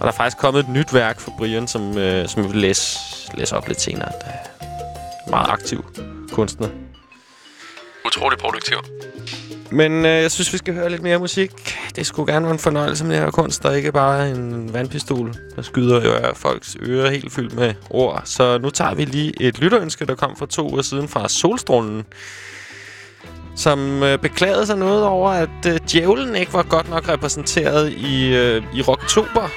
Og der er faktisk kommet et nyt værk fra Brian, som, øh, som jeg vil læse, læse op lidt senere. Der er meget aktiv kunstner. Utrolig produktiv. Men øh, jeg synes, vi skal høre lidt mere musik. Det skulle gerne være en fornøjelse med det her kunst, og ikke bare en vandpistol, der skyder jo folks ører helt fyldt med ord. Så nu tager vi lige et lytterønske, der kom for to uger siden fra Solstrålen, som øh, beklagede sig noget over, at øh, djævlen ikke var godt nok repræsenteret i, øh, i Rocktober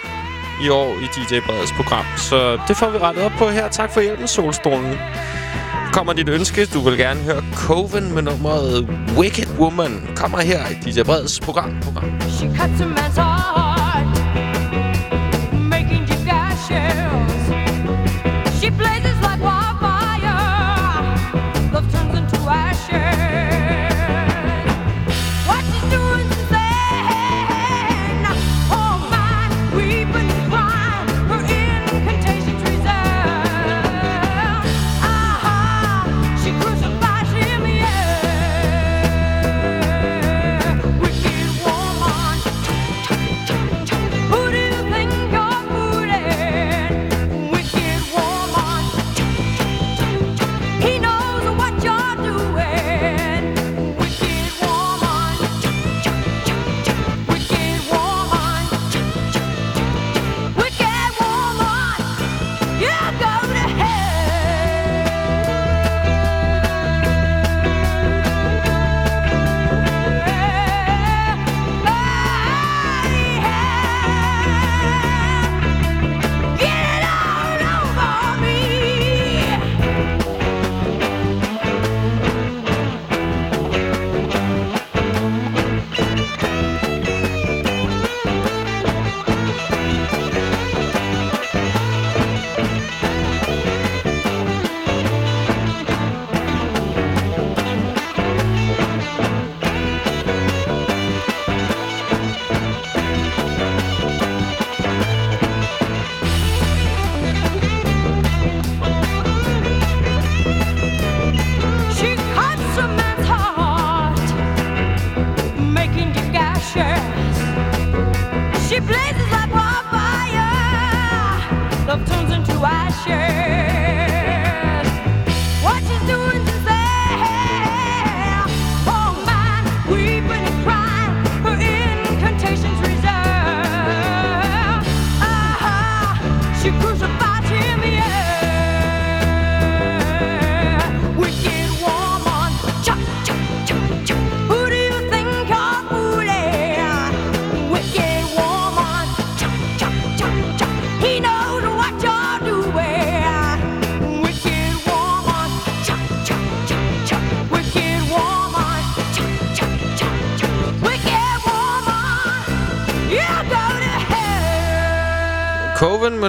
i år i DJ Breds program. Så det får vi rettet op på her. Tak for hjælpen, Solstrålen kommer dit ønske. Du vil gerne høre Coven med nummeret Wicked Woman. Kommer her i DJ Breds program. program. She cuts a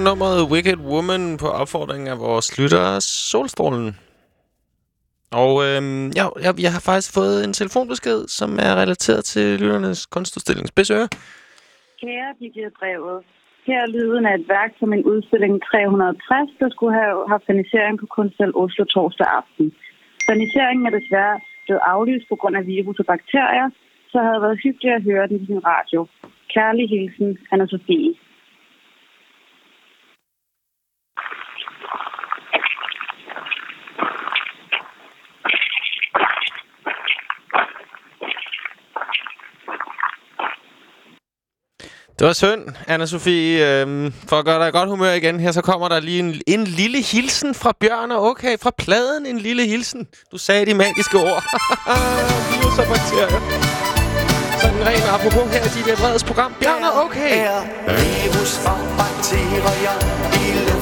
nummeret Wicked Woman på opfordring af vores lyttere Solstrålen. Og øhm, ja, jeg, jeg har faktisk fået en telefonbesked, som er relateret til lytternes kunstudstilling. Spidsøre. Kære Birgit Brevet, her er lyden af et værk som min udstilling 360, der skulle have haft fanisering på Kunsthal Oslo torsdag aften. Faniseringen er desværre blevet aflyst på grund af virus og bakterier, så havde det været hyggeligt at høre den på sin radio. Kærlig hilsen, Anna Det var synd, anna Sofie. Øhm, for at gøre dig i godt humør igen, her så kommer der lige en, en lille hilsen fra Bjørn og okay, fra pladen en lille hilsen. Du sagde de magiske ord. (laughs) Virus og bakterier. Sådan rent apropos her i dit breds program. Bjørn og okay. er virus og bakterier i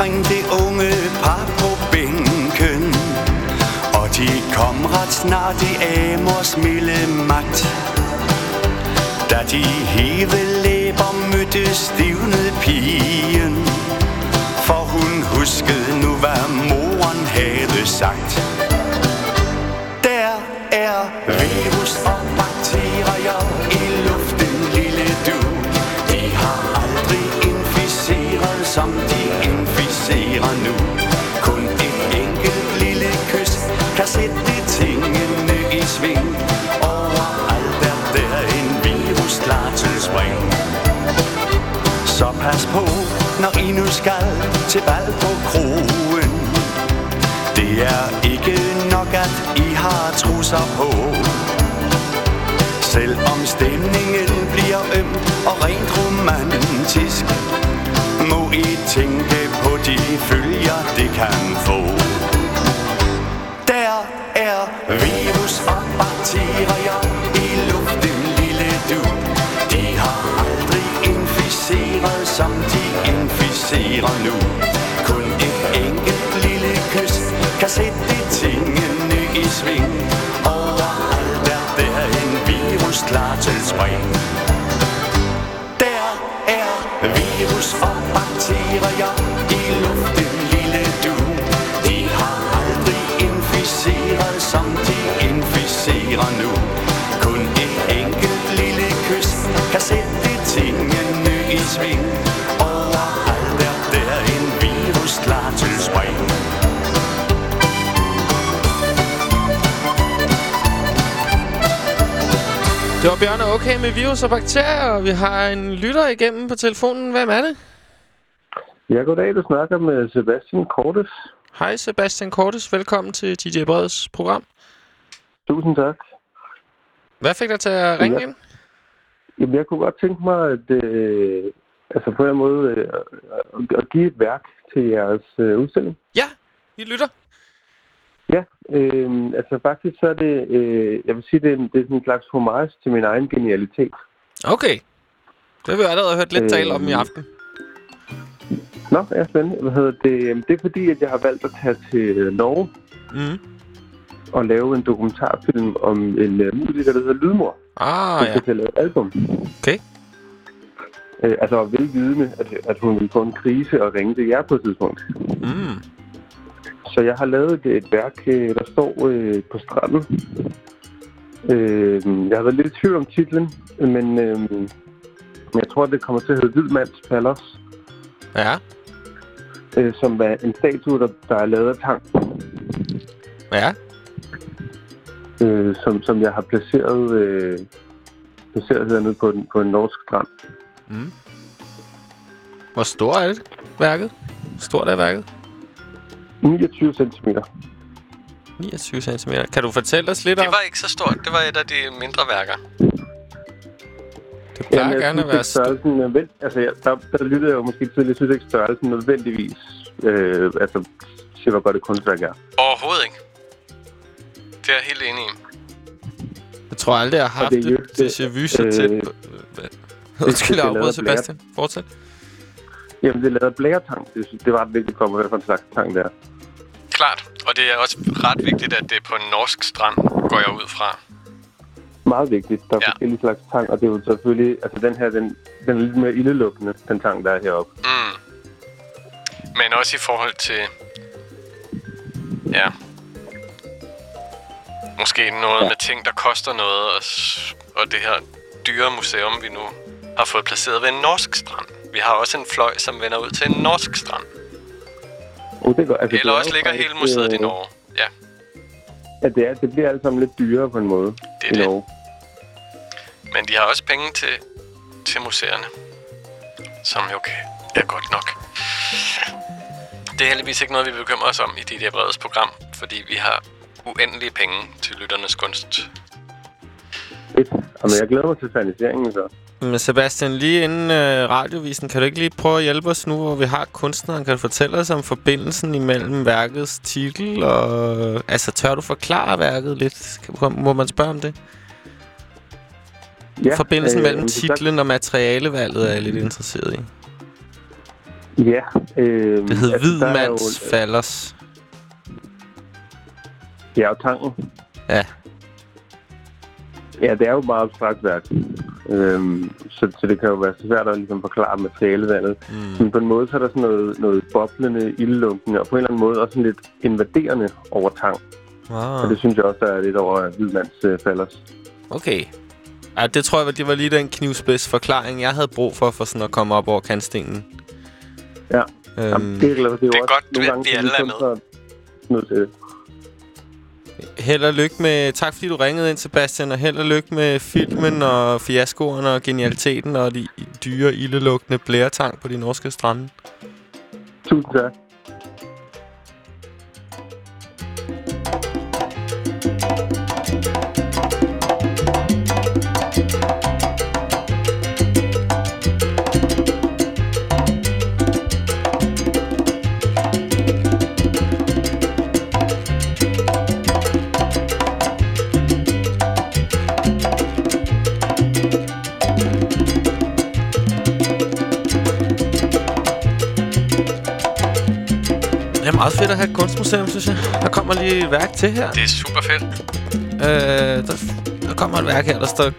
omkring det unge par på bænken. Og de kom ret snart i Amors milde magt. Da de heve læber mødte stivnede pigen. For hun huskede nu, hvad moren havde sagt. Når I nu skal til bal på krogen Det er ikke nok, at I har trusser på. Selvom stemningen bliver øm og rent romantisk Må I tænke på de følger, det kan få. Der er virus og inficerer nu. Kun et enkelt lille kys kan sætte tingene i sving. Overalt er der en virus klar til spring. Bjørn og okay med virus og bakterier, og vi har en lytter igennem på telefonen. Hvem er det? Ja, goddag. Du snakker med Sebastian Kortes. Hej Sebastian Kortes, velkommen til DJ Breds program. Tusind tak. Hvad fik dig til at ringe Ja. ind? Jamen, jeg kunne godt tænke mig, at øh, altså på en måde øh, at- at give et værk til jeres øh, udstilling. Ja, vi lytter. Ja, øh, altså faktisk så er det, øh, jeg vil sige, det er, det er sådan en slags homage til min egen genialitet. Okay. Det har vi allerede hørt lidt Øh, tale om i aften. Nå, ja, spændende. Hvad hedder det? Det er fordi, at jeg har valgt at tage til øh, Norge Mm. og lave en dokumentarfilm om en uh, musiker, der hedder Lydmor. Ah, ja. skal til at lave et album. Okay. Øh, altså velvidende, at, at hun vil få en krise og ringe til jer på et tidspunkt. Mm. Så jeg har lavet et, et værk, øh, der står øh, på stranden. Øh, jeg har været lidt i tvivl om titlen, men øh, jeg tror, det kommer til at hedde Hvidmands Palace, Ja. øh, som er en statue, der, der er lavet af tang, Ja. øh, som, som jeg har placeret, øh, placeret hernede på, den, på en norsk strand. Mm. Hvor stor er det, værket? Stort er værket? 29 cm. 29 cm. Kan du fortælle os lidt Det om... var ikke så stort. Det var et af de mindre værker. Det plejer jeg gerne at være ikke, størrelsen nødvend... Altså, jeg, der, der lyttede jeg jo måske tidligere. Jeg synes ikke, størrelsen nødvendigvis øh, altså, siger, hvor godt et kunstværk er. Overhovedet ikke. Det er jeg helt enig i. tror aldrig, jeg har haft det er det, det just, déjà vu så øh, tæt. det- på- Undskyld, det er jeg afbrød lavet af blære. Sebastian. Jamen, det er lavet af blæretang. Det, det var et vigtigt for, hvad for en slags tang det er. Klart. Og det er også ret vigtigt, at det er på en norsk strand, går jeg ud fra. Meget vigtigt. Der er Ja. forskellige slags tang, og det er jo selvfølgelig... Altså, den her, den, den er lidt mere ildelukkende, den tang, der er heroppe. Mm. Men også i forhold til... Ja. Måske noget ja. Med ting, der koster noget, og, og det her dyre museum, vi nu har fået placeret ved en norsk strand. Vi har også en fløj, som vender ud til en norsk strand. Oh, det godt. Altså, Eller det også ligger hele museet i øh, Norge. Ja, Ja, det, er, det bliver alt sammen lidt dyrere på en måde Det er i det. Norge. men de har også penge til, til museerne. Som jo kan, er godt nok. Det er heldigvis ikke noget, vi bekymrer os om i dit der Breds program, fordi vi har uendelige penge til lytternes kunst. Fedt. Og men jeg glæder mig til faniseringen, så. Men Sebastian, lige inden øh, radiovisen, kan du ikke lige prøve at hjælpe os nu, hvor vi har kunstneren? Kan du fortælle os om forbindelsen imellem værkets titel og... Altså, tør du forklare værket lidt? Kan, må man spørge om det? Ja, Forbindelsen øh, mellem titlen og materialevalget er jeg lidt interesseret i. Ja. Øh, Det hedder altså, Hvidmands jo- Fallers. Ja, og tangen. Ja. Ja, det er jo et meget abstrakt værk. Øhm, så, så det kan jo være svært at ligesom forklare materialevalget. Mm. Men på en måde så er der sådan noget, noget boblende, ildlunkende, og på en eller anden måde også sådan lidt invaderende over tang. Ah. Og det synes jeg også, der er lidt over Hvidmands øh, fallers. Okay. Ja, det tror jeg, det var lige den knivspids forklaring, jeg havde brug for, for sådan at komme op over kantstenen. Ja. Øhm, Jamen, det er. Det er, det er godt, at vi så alle er med. nødt til det held og lykke med... Tak fordi du ringede ind, Sebastian, og held og lykke med filmen og fiaskoerne og genialiteten og de dyre, ildelugtende blæretang på de norske strande. Tusind tak. Meget fedt at have et kunstmuseum, synes jeg. Der kommer lige et værk til her. Det er super fedt. Øh, der, der kommer et værk her, der står...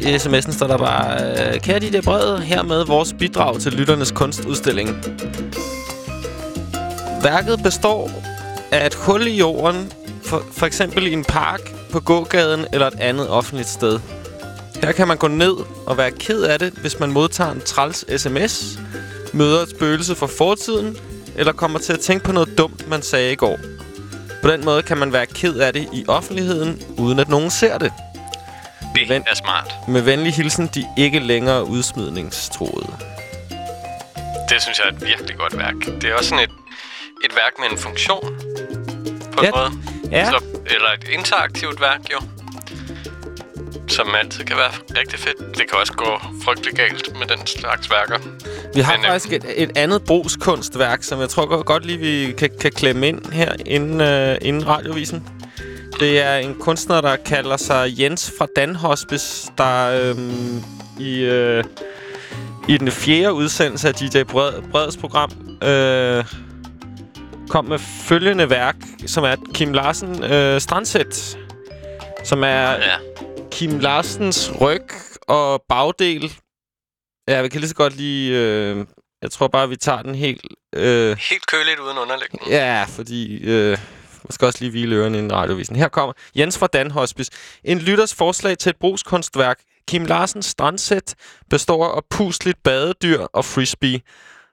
I sms'en står der bare... Øh, Kære de der brede, hermed vores bidrag til lytternes kunstudstilling. Værket består af et hul i jorden, for, for eksempel i en park, på gågaden eller et andet offentligt sted. Her kan man gå ned og være ked af det, hvis man modtager en træls sms, møder et spøgelse fra fortiden, eller kommer til at tænke på noget dumt, man sagde i går. På den måde kan man være ked af det i offentligheden, uden at nogen ser det. Det Vent. er smart. Med venlig hilsen, de ikke længere udsmidningstroede. Det synes jeg er et virkelig godt værk. Det er også sådan et, et værk med en funktion, på en Ja. måde. Ja. Så, eller et interaktivt værk, jo. Som altid kan være rigtig fedt. Det kan også gå frygtelig galt med den slags værker. Vi har Men, øh, faktisk et, et andet brugskunstværk, som jeg tror godt, godt lige, vi kan, kan klemme ind her inden, øh, inden radiovisen. Det er en kunstner, der kalder sig Jens fra Dan Hospice, der øhm, i, øh, i den fjerde udsendelse af DJ Bred, Breds program øh, kom med følgende værk, som er Kim Larsen øh, Strandsæt, som er Ja. Kim Larsens ryg og bagdel. Ja, vi kan lige så godt lige... Øh, jeg tror bare, vi tager den helt... Øh, Helt køligt uden underlægning. ja, fordi... Øh, man skal også lige hvile ørerne inden radiovisen. Her kommer Jens fra Dan Hospice. En lytters forslag til et brugskunstværk. Kim Larsens strandsæt består af pusligt badedyr og frisbee.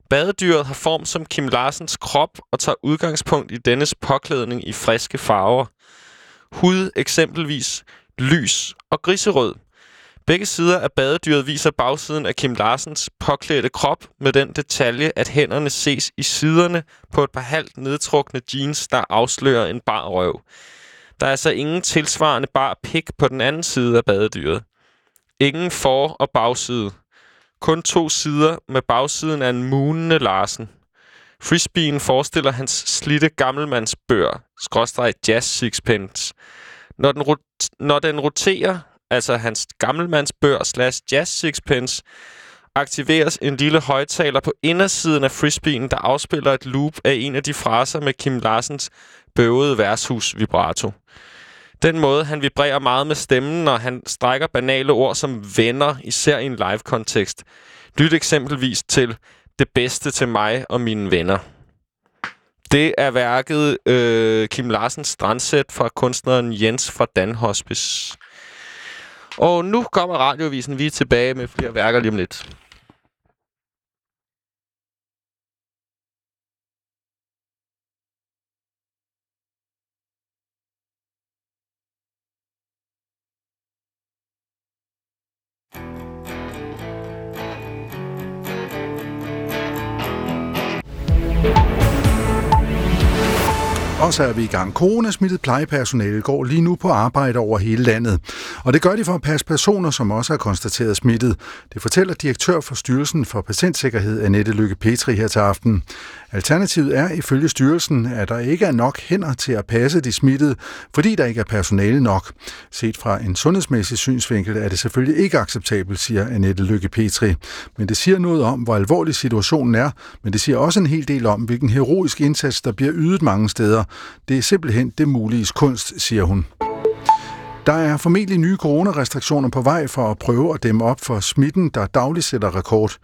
Badedyret har form som Kim Larsens krop og tager udgangspunkt i dennes påklædning i friske farver. Hud eksempelvis lys og griserød. Begge sider af badedyret viser bagsiden af Kim Larsens påklædte krop med den detalje, at hænderne ses i siderne på et par halvt nedtrukne jeans, der afslører en bar røv. Der er altså ingen tilsvarende bar pik på den anden side af badedyret. Ingen for- og bagside. Kun to sider med bagsiden af en munende Larsen. Frisbeen forestiller hans slitte gammelmandsbør, skråstreg jazz sixpence. Når den, når den roterer, altså hans gammelmandsbør slash jazz sixpence, aktiveres en lille højtaler på indersiden af frisbeen, der afspiller et loop af en af de fraser med Kim Larsens bøvede værtshus vibrato. Den måde, han vibrerer meget med stemmen, når han strækker banale ord som venner, især i en live-kontekst. Lyt eksempelvis til Det bedste til mig og mine venner. Det er værket øh, Kim Larsens strandsæt fra kunstneren Jens fra Dan Hospice. Og nu kommer radiovisen. Vi er tilbage med flere værker lige om lidt. Og så er vi i gang. Coronasmittet plejepersonale går lige nu på arbejde over hele landet. Og det gør de for at passe personer, som også er konstateret smittet. Det fortæller direktør for Styrelsen for Patientsikkerhed, Annette Lykke Petri, her til aften. Alternativet er ifølge styrelsen, at der ikke er nok hænder til at passe de smittede, fordi der ikke er personale nok. Set fra en sundhedsmæssig synsvinkel er det selvfølgelig ikke acceptabelt, siger Annette Lykke Petri. Men det siger noget om, hvor alvorlig situationen er, men det siger også en hel del om, hvilken heroisk indsats, der bliver ydet mange steder. Det er simpelthen det mulige kunst, siger hun. Der er formentlig nye coronarestriktioner på vej for at prøve at dæmme op for smitten, der dagligt sætter rekord.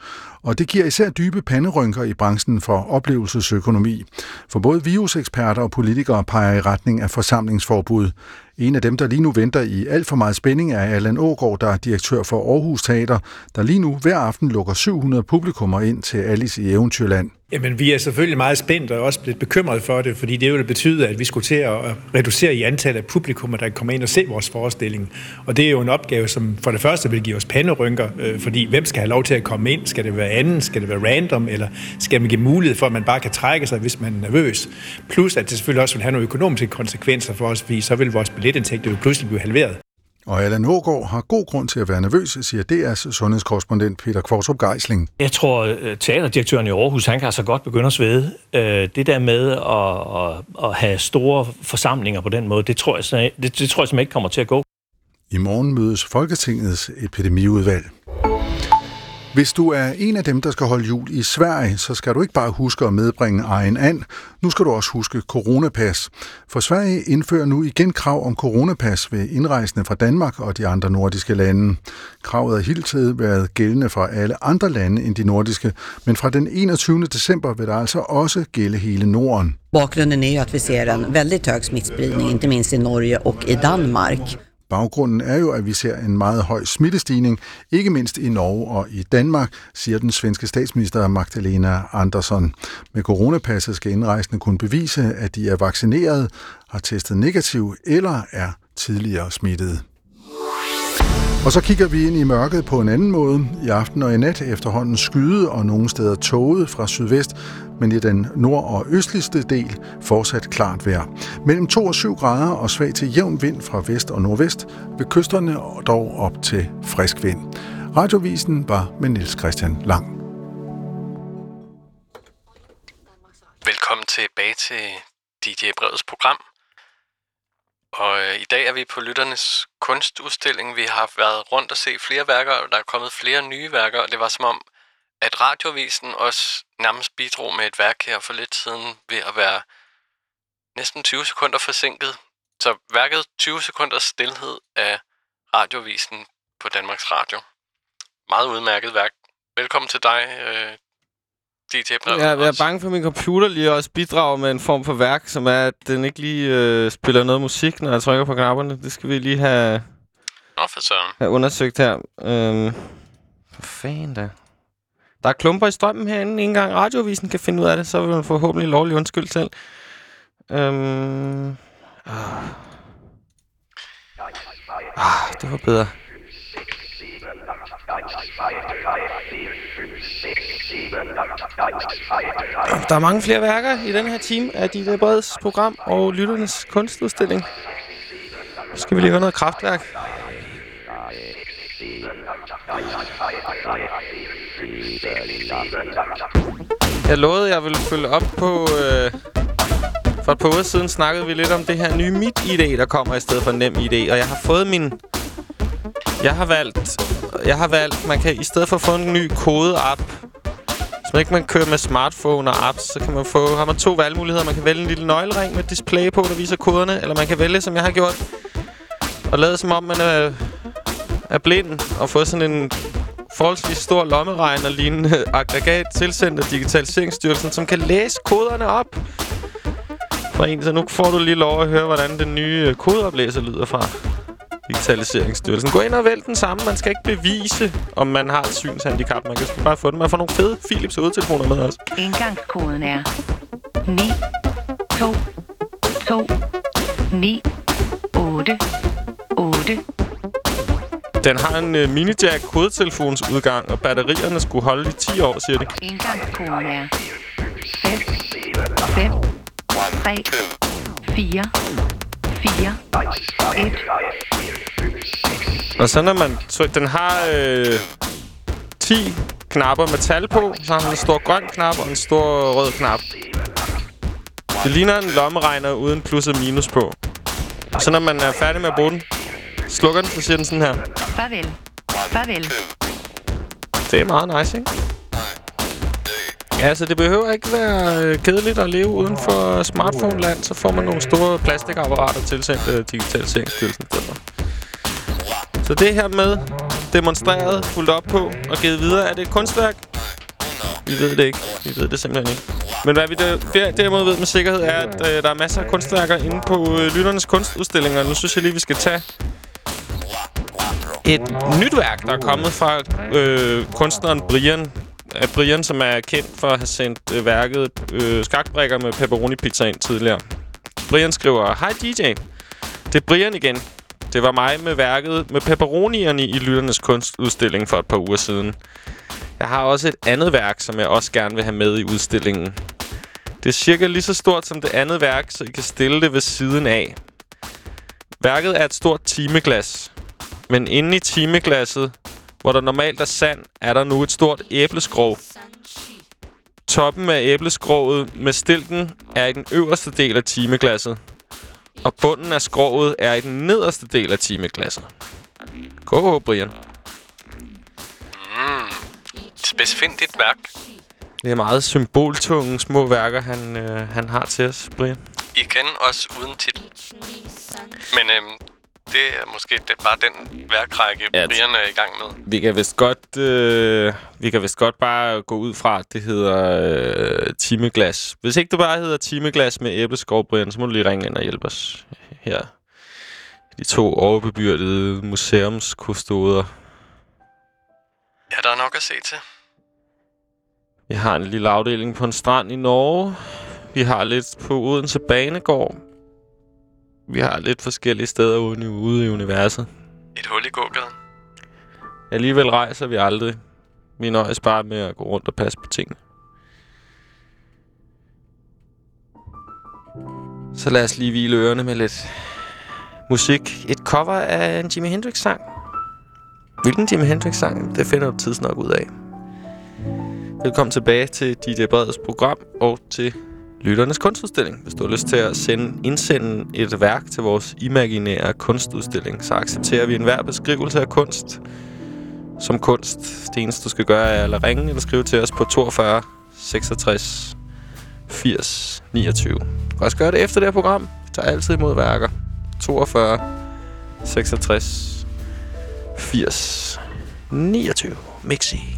Og det giver især dybe panderynker i branchen for oplevelsesøkonomi. For både viruseksperter og politikere peger i retning af forsamlingsforbud. En af dem, der lige nu venter i alt for meget spænding, er Allan Ågaard, der er direktør for Aarhus Teater, der lige nu hver aften lukker 700 publikummer ind til Alice i Eventyrland. Jamen, vi er selvfølgelig meget spændt og også lidt bekymret for det, fordi det ville betyde, at vi skulle til at reducere i antallet af publikummer, der kommer ind og se vores forestilling. Og det er jo en opgave, som for det første vil give os panderynker, øh, fordi hvem skal have lov til at komme ind? Skal det være anden? Skal det være random? Eller skal man give mulighed for, at man bare kan trække sig, hvis man er nervøs? Plus, at det selvfølgelig også vil have nogle økonomiske konsekvenser for os, fordi så vil vores billetindtægter jo pludselig blive halveret. Og Allan Ågaard har god grund til at være nervøs, siger DR's sundhedskorrespondent Peter Kvartrup Geisling. Jeg tror, øh, teaterdirektøren i Aarhus, han kan altså godt begynde at svede. Øh, Det der med at, at, at have store forsamlinger på den måde, det tror, jeg, det, det tror jeg simpelthen ikke kommer til at gå. I morgen mødes Folketingets epidemiudvalg. Hvis du er en af dem, der skal holde jul i Sverige, så skal du ikke bare huske at medbringe egen and. Nu skal du også huske coronapas. For Sverige indfører nu igen krav om coronapas ved indrejsende fra Danmark og de andre nordiske lande. Kravet har hele tiden været gældende for alle andre lande end de nordiske, men fra den 21. december vil det altså også gælde hele Norden. Bakgrunden är ju att vi ser en väldigt hög smittspridning, inte minst i Norge och i Danmark. Baggrunden er jo, at vi ser en meget høj smittestigning, ikke mindst i Norge og i Danmark, siger den svenske statsminister Magdalena Andersson. Med coronapasset skal indrejsende kunne bevise, at de er vaccineret, har testet negativ eller er tidligere smittet. Og så kigger vi ind i mørket på en anden måde. I aften og i nat efterhånden skyde og nogle steder tåget fra sydvest, men i den nord- og østligste del fortsat klart vejr. Mellem 2 og 7 grader og svag til jævn vind fra vest og nordvest, ved kysterne og dog op til frisk vind. Radiovisen var med Niels Christian Lang. Velkommen tilbage til DJ Brevets program. Og øh, i dag er vi på Lytternes kunstudstilling. Vi har været rundt og se flere værker, og der er kommet flere nye værker, og det var som om, at radiovisen også nærmest bidrog med et værk her for lidt siden ved at være næsten 20 sekunder forsinket. Så værket 20 sekunders stillhed af radiovisen på Danmarks Radio. Meget udmærket værk. Velkommen til dig, øh, DJ Brev. Jeg, jeg er bange for, at min computer lige også bidrager med en form for værk, som er, at den ikke lige øh, spiller noget musik, når jeg trykker på knapperne. Det skal vi lige have, Nå, for søren. have undersøgt her. Øhm, for fanden da. Der er klumper i strømmen herinde. Ingen engang radiovisen kan finde ud af det, så vil man forhåbentlig lovlig undskyld selv. Øhm, ah. Ah, det var bedre. Der er mange flere værker i den her time af de breds program og lytternes kunstudstilling. Nu skal vi lige høre noget kraftværk. Jeg lovede, jeg ville følge op på... Øh, for et par uger siden snakkede vi lidt om det her nye mit ID, der kommer i stedet for nem ID. Og jeg har fået min Jeg har valgt... Jeg har valgt... Man kan i stedet for at få en ny kode-app... Hvis man ikke man kører med smartphone og apps, så kan man få, har man to valgmuligheder. Man kan vælge en lille nøglering med display på, der viser koderne. Eller man kan vælge, som jeg har gjort, og lade som om man er, er blind og få sådan en forholdsvis stor lommeregner lignende (laughs) aggregat tilsendt af Digitaliseringsstyrelsen, som kan læse koderne op. fra en, så nu får du lige lov at høre, hvordan den nye kodeoplæser lyder fra Digitaliseringsstyrelsen. Gå ind og vælg den samme. Man skal ikke bevise, om man har et synshandicap. Man kan bare få den. Man får nogle fede Philips hovedtelefoner med også. Indgangskoden er 9 2 2 9 8 8 Den har en uh, mini-jack hovedtelefonsudgang, og batterierne skulle holde i 10 år, siger de. Indgangskoden er 6 5 3 4 4 1 Og så når man... Så den har øh, 10 knapper med tal på. Så har den en stor grøn knap og en stor rød knap. Det ligner en lommeregner uden plus og minus på. Og så når man er færdig med at bruge den, slukker den, så siger den sådan her. Farvel. Farvel. Det er meget nice, ikke? Ja, altså det behøver ikke være øh, kedeligt at leve uden for smartphone-land. Så får man nogle store plastikapparater tilsendt uh, Digitaliseringsstyrelsen. Så det her med demonstreret, fuldt op på og givet videre, er det et kunstværk? Vi ved det ikke. Vi ved det simpelthen ikke. Men hvad vi der, der, derimod ved med sikkerhed, er, at øh, der er masser af kunstværker inde på øh, Lytternes kunstudstillinger. Nu synes jeg lige, vi skal tage et nyt værk, der er kommet fra øh, kunstneren Brian af Brian, som er kendt for at have sendt øh, værket øh, skakbrikker med pepperoni pizza ind tidligere. Brian skriver, Hej DJ. Det er Brian igen. Det var mig med værket med pepperonierne i Lytternes kunstudstilling for et par uger siden. Jeg har også et andet værk, som jeg også gerne vil have med i udstillingen. Det er cirka lige så stort som det andet værk, så I kan stille det ved siden af. Værket er et stort timeglas. Men inde i timeglasset, hvor der normalt er sand, er der nu et stort æbleskrog. Toppen af æbleskroget med stilken er i den øverste del af timeglasset. Og bunden af skroget er i den nederste del af timeglasset. Gå, Brian. Mm. Specifikt dit værk. Det er meget symboltunge små værker, han, øh, han har til os, Brian. Igen også uden titel. Men øhm, det er måske det er bare den værkrække, Ja, Brian er i gang med. Vi kan vist godt, øh, vi kan vist godt bare gå ud fra, at det hedder øh, timeglas. Hvis ikke det bare hedder timeglas med æbleskov, Brian, så må du lige ringe ind og hjælpe os her. De to overbebyrdede museumskustoder. Ja, der er nok at se til. Vi har en lille afdeling på en strand i Norge. Vi har lidt på Odense Banegård. Vi har lidt forskellige steder ude i, ude i universet. Et hul i gågaden. Alligevel rejser vi aldrig. Vi nøjes bare med at gå rundt og passe på tingene. Så lad os lige hvile ørerne med lidt musik. Et cover af en Jimi Hendrix-sang. Hvilken Jimi Hendrix-sang? Det finder du tids nok ud af. Velkommen tilbage til DJ Breds program og til Lytternes kunstudstilling. Hvis du har lyst til at sende, indsende et værk til vores imaginære kunstudstilling, så accepterer vi enhver beskrivelse af kunst som kunst. Det eneste, du skal gøre, er at ringe eller skrive til os på 42 66 80 29. Du kan også gøre det efter det her program. Vi tager altid imod værker. 42 66 80 29. Mixi.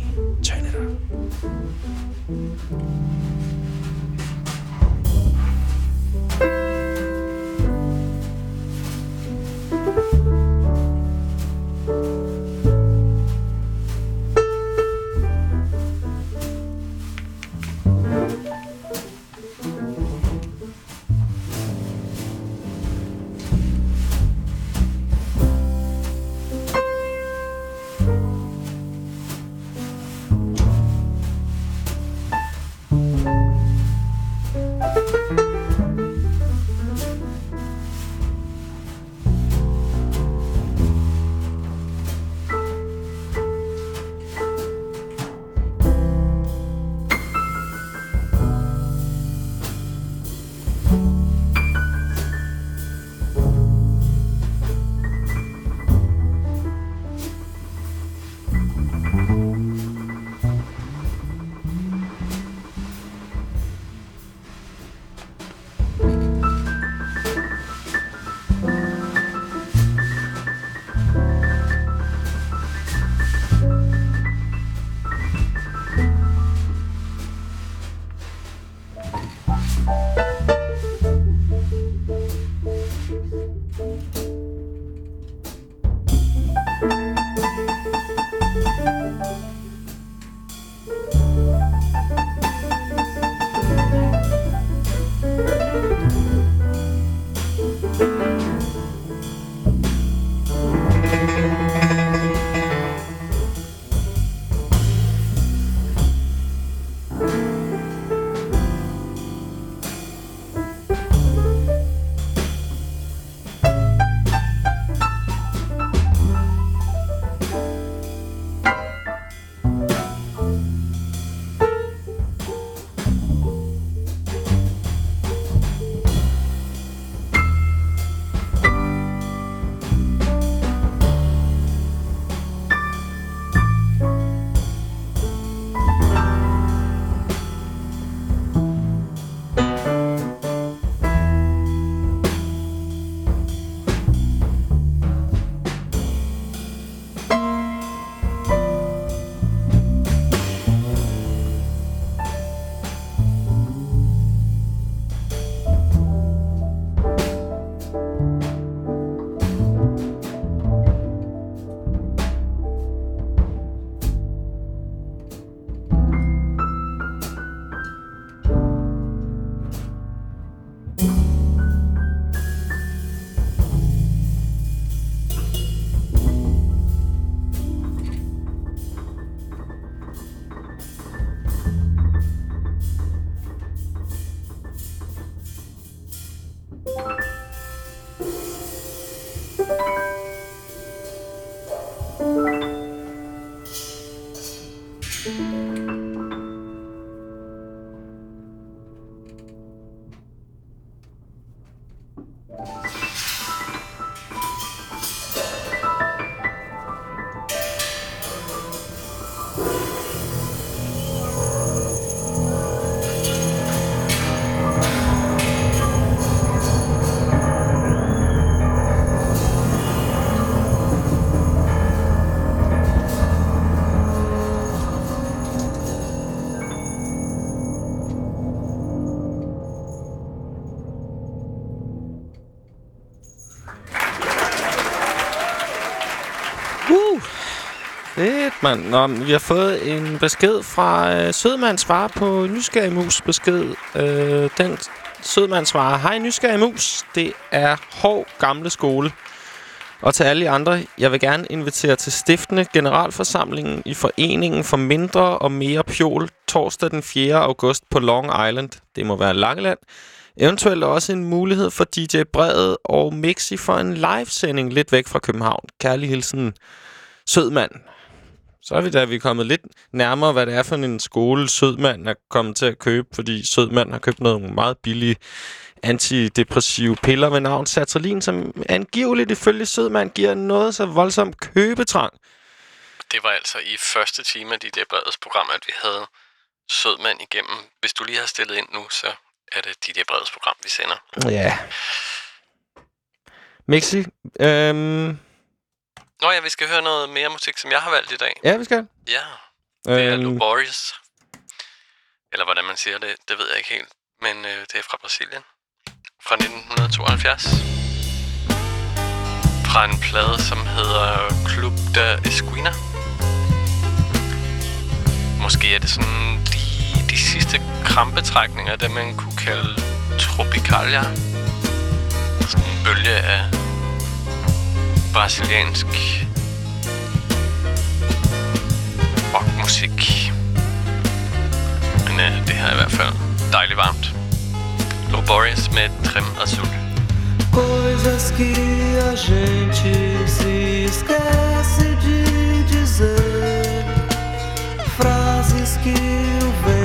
Mand. Nå, vi har fået en besked fra øh, Sødmand svarer på Nysgerrig Mus besked. Øh, den Sødmand svarer, Hej Nysgerrig Mus, det er hård gamle skole. Og til alle andre, jeg vil gerne invitere til stiftende generalforsamlingen i Foreningen for Mindre og Mere Pjol torsdag den 4. august på Long Island. Det må være Langeland. Eventuelt også en mulighed for DJ Bredet og Mixi for en livesending lidt væk fra København. Kærlig hilsen, Sødmand. Så er vi da vi er kommet lidt nærmere, hvad det er for en skole, Sødmand er kommet til at købe, fordi Sødmand har købt nogle meget billige antidepressive piller ved navn Sertralin, som angiveligt ifølge Sødmand giver noget så voldsom købetrang. Det var altså i første time af de der Breders program, at vi havde Sødmand igennem. Hvis du lige har stillet ind nu, så er det de der Breders program, vi sender. Ja. Mixi, øhm, Nå ja, vi skal høre noget mere musik, som jeg har valgt i dag. ja, vi skal. Ja, det er Øhm. Luborius. Eller hvordan man siger det, det ved jeg ikke helt. Men øh, det er fra Brasilien. Fra 1972. Fra en plade, som hedder Club da Esquina. Måske er det sådan de, de sidste krampetrækninger, det man kunne kalde Tropicalia. Sådan en bølge af brasiliansk rockmusik. Men øh, det her er i hvert fald dejligt varmt. Loborius med Trim Azul. Coisas que a gente se esquece de dizer. Frases que o vento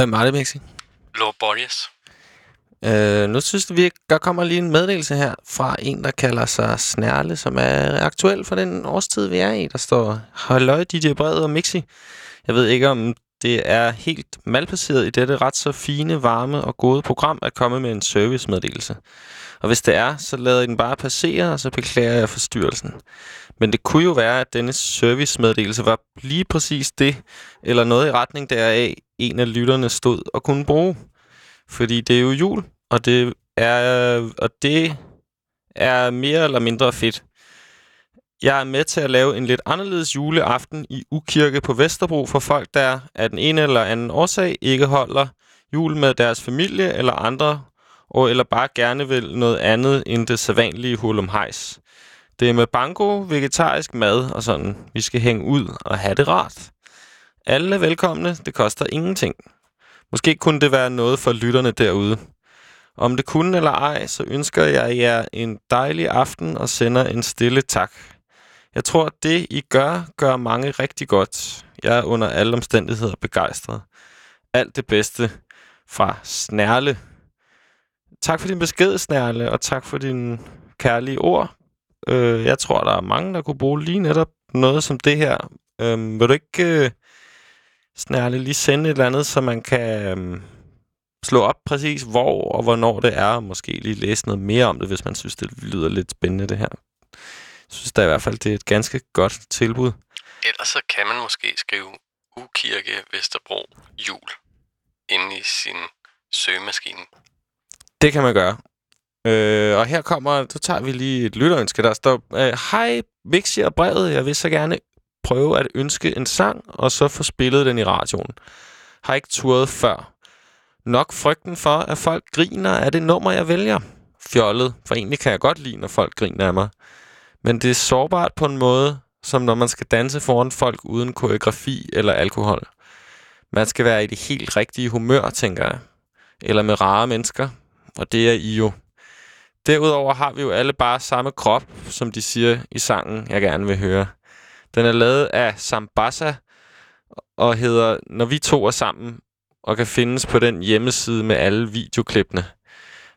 Hvem var det, Mixi? Lord Borges. Øh, nu synes vi, der kommer lige en meddelelse her fra en, der kalder sig Snærle, som er aktuel for den årstid, vi er i. Der står, Halløj, DJ Bred og Mixi. Jeg ved ikke, om det er helt malplaceret i dette ret så fine, varme og gode program at komme med en servicemeddelelse. Og hvis det er, så lader I den bare passere, og så beklager jeg forstyrrelsen. Men det kunne jo være, at denne servicemeddelelse var lige præcis det, eller noget i retning deraf, en af lytterne stod og kunne bruge. Fordi det er jo jul, og det er, og det er mere eller mindre fedt. Jeg er med til at lave en lidt anderledes juleaften i Ukirke på Vesterbro for folk, der af den ene eller anden årsag ikke holder jul med deres familie eller andre, og eller bare gerne vil noget andet end det sædvanlige hulum hejs. Det er med banko, vegetarisk mad og sådan. Vi skal hænge ud og have det rart. Alle er velkomne. Det koster ingenting. Måske kunne det være noget for lytterne derude. Om det kunne eller ej, så ønsker jeg jer en dejlig aften og sender en stille tak. Jeg tror, at det, I gør, gør mange rigtig godt. Jeg er under alle omstændigheder begejstret. Alt det bedste fra Snærle. Tak for din besked, Snærle, og tak for din kærlige ord. Øh, jeg tror, der er mange, der kunne bruge lige netop noget som det her. Øh, vil du ikke øh, Snærle lige sende et eller andet, så man kan øh, slå op præcis hvor og hvornår det er, og måske lige læse noget mere om det, hvis man synes, det lyder lidt spændende, det her. Jeg synes da i hvert fald, det er et ganske godt tilbud. Ellers så kan man måske skrive Ukirke Vesterbro jul inde i sin søgemaskine. Det kan man gøre. Øh, og her kommer, så tager vi lige et lytterønske, der står, øh, Hej, Vixi og brevet, jeg vil så gerne prøve at ønske en sang, og så få spillet den i radioen. Har ikke turet før. Nok frygten for, at folk griner af det nummer, jeg vælger. Fjollet, for egentlig kan jeg godt lide, når folk griner af mig. Men det er sårbart på en måde, som når man skal danse foran folk uden koreografi eller alkohol. Man skal være i det helt rigtige humør, tænker jeg. Eller med rare mennesker, og det er I jo. Derudover har vi jo alle bare samme krop, som de siger i sangen, jeg gerne vil høre. Den er lavet af Sambasa og hedder Når vi to er sammen, og kan findes på den hjemmeside med alle videoklippene.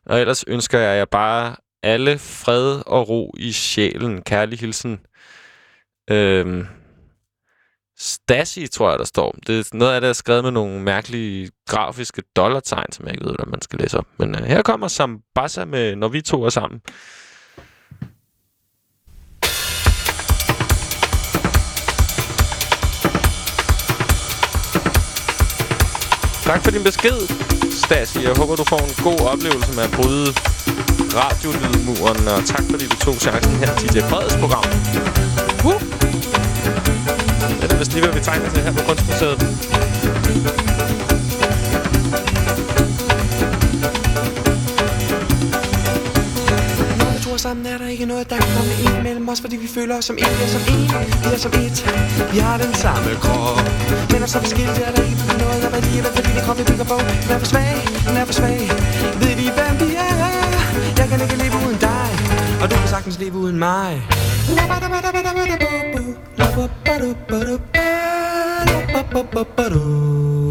Og ellers ønsker jeg jer bare alle fred og ro i sjælen. Kærlig hilsen. Øhm, Stasi, tror jeg, der står. Det er noget af det, er skrevet med nogle mærkelige grafiske dollartegn, som jeg ikke ved, hvordan man skal læse op. Men øh, her kommer Sambasa med Når vi to er sammen. Tak for din besked, Stasi. Jeg håber, du får en god oplevelse med at bryde radiolydmuren. Og tak, fordi du tog chancen her til det Freds program. Uh! Det er vist lige, hvad vi tegner til her på Kunstmuseet. sammen er der ikke noget, der kan komme ind mellem os Fordi vi føler os som en, vi er som en, vi er som et Vi har den samme krop Men er så forskellige, er der ikke noget om alligevel Fordi den krop, vi bygger på, den er for svag, den er for svag. Ved vi, hvem vi er? Jeg kan ikke leve uden dig Og du kan sagtens leve uden mig. Ba-da-ba-da-ba-da-ba-da-ba-ba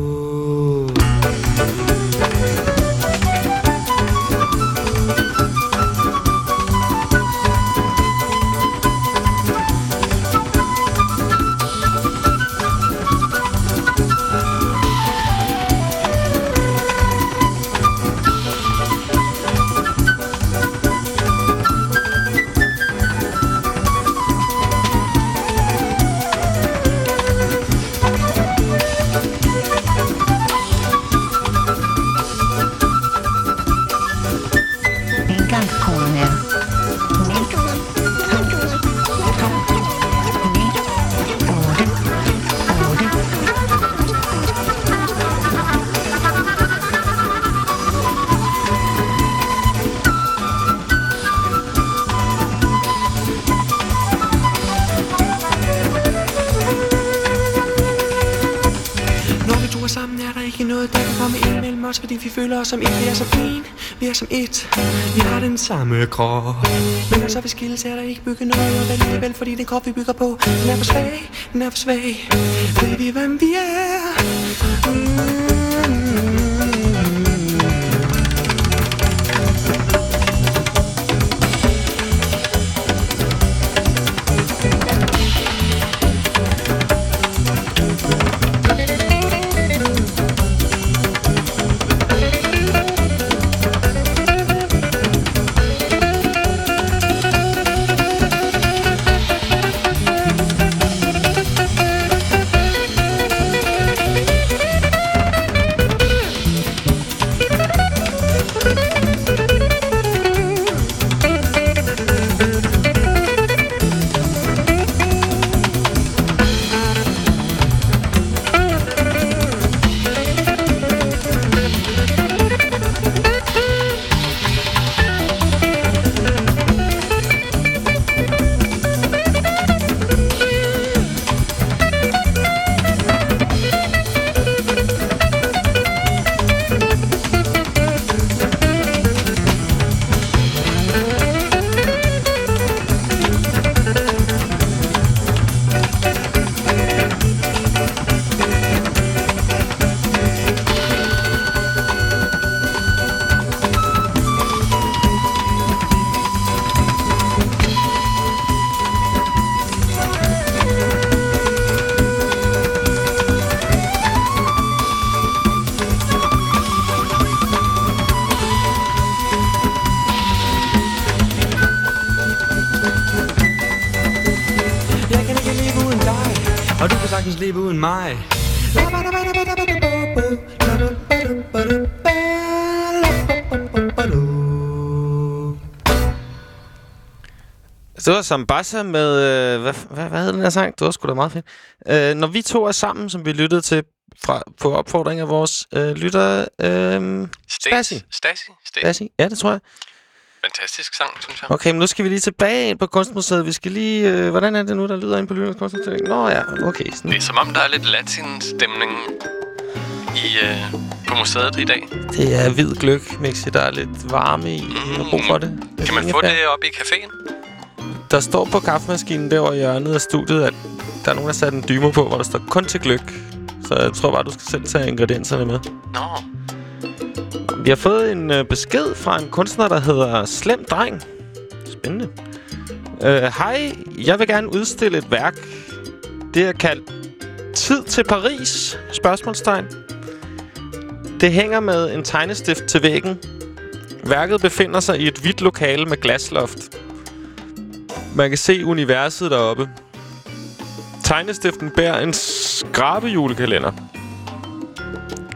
mellem os Fordi vi føler os som et vi er som en Vi er som et, vi har den samme krop. Men når så vi skilles, er der ikke bygget noget. Og vel vel, fordi den krop vi bygger på Den er for svag, den er for svag. Ved vi, hvem vi er? Mm. Det var Sambasa med... Øh, hvad, hvad, hvad hed den her sang? Det var sgu da meget fedt. Øh, når vi to er sammen, som vi lyttede til fra, på opfordring af vores øh, lyttere... Øh, Stasi. Stasi? Stasi? Ja, det tror jeg. Fantastisk sang, synes jeg. Okay, men nu skal vi lige tilbage ind på Kunstmuseet. Vi skal lige... Øh, hvordan er det nu, der lyder ind på Lytternes Kunstudstilling? Nå ja, okay. Sådan. Det er som om, der er lidt latin-stemning i, øh, på museet i dag. Det er hvid gløk, Mixi. Der er lidt varme i. Mm. har brug for det. Kan man få det oppe i caféen? Der står på kaffemaskinen derovre i hjørnet af studiet, at der er nogen, der sat en dymo på, hvor der står kun til gløk. Så jeg tror bare, du skal selv tage ingredienserne med. Nå. Vi har fået en øh, besked fra en kunstner, der hedder Slem Dreng. Spændende. Øh, Hej, jeg vil gerne udstille et værk. Det er kaldt Tid til Paris? Spørgsmålstegn. Det hænger med en tegnestift til væggen. Værket befinder sig i et hvidt lokale med glasloft. Man kan se universet deroppe. Tegnestiften bærer en skrabejulekalender.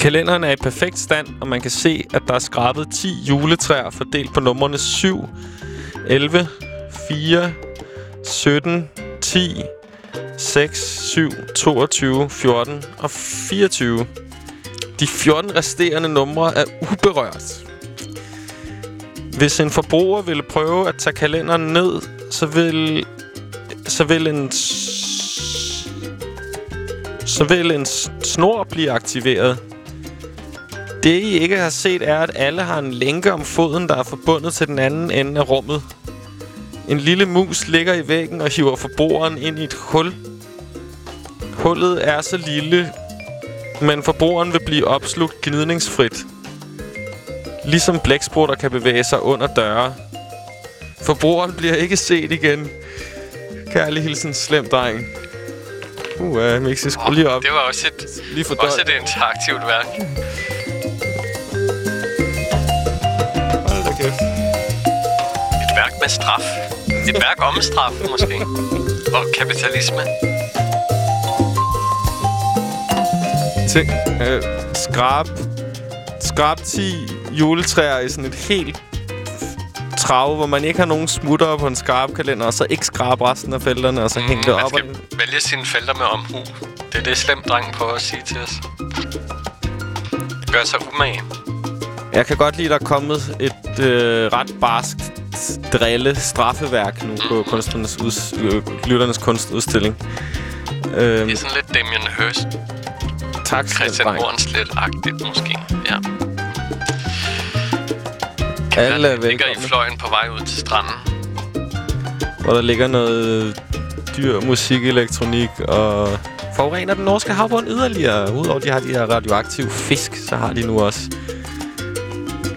Kalenderen er i perfekt stand, og man kan se, at der er skrabet 10 juletræer fordelt på numrene 7, 11, 4, 17, 10, 6, 7, 22, 14 og 24. De 14 resterende numre er uberørt. Hvis en forbruger ville prøve at tage kalenderen ned, så vil, så vil en så vil en snor blive aktiveret. Det I ikke har set er, at alle har en lænke om foden, der er forbundet til den anden ende af rummet. En lille mus ligger i væggen og hiver forbrugeren ind i et hul. Hullet er så lille, men forbrugeren vil blive opslugt gnidningsfrit. Ligesom blæksprutter kan bevæge sig under døre. Forbrugeren bliver ikke set igen. Kærlig hilsen, slem dreng. Uh, Mixi, skru lige op. Det var også et, Lige for også døren. et interaktivt værk. Hold da kæft. Et værk med straf. Et værk om straf, måske. Og kapitalisme. Tænk, øh, skrab, skrab 10 juletræer i sådan et helt trav, hvor man ikke har nogen smutter på en skrabkalender, og så ikke skrabe resten af felterne, og så hænge det Man op. Og, skal vælge sine felter med omhu. Det er det, slem dreng prøver at sige til os. Gør sig umage. jeg kan godt lide, at der er kommet et øh, ret barskt drille straffeværk nu på kunstnernes uds, øh, lytternes kunstudstilling. Det Øhm, er sådan lidt Damien Hirst. Tak, Christian dreng. Hornslet-agtigt måske. Ja. Alle er Ligger i fløjen på vej ud til stranden. Hvor der ligger noget dyr musikelektronik og forurener den norske havbund yderligere. Udover de har de her radioaktive fisk, så har de nu også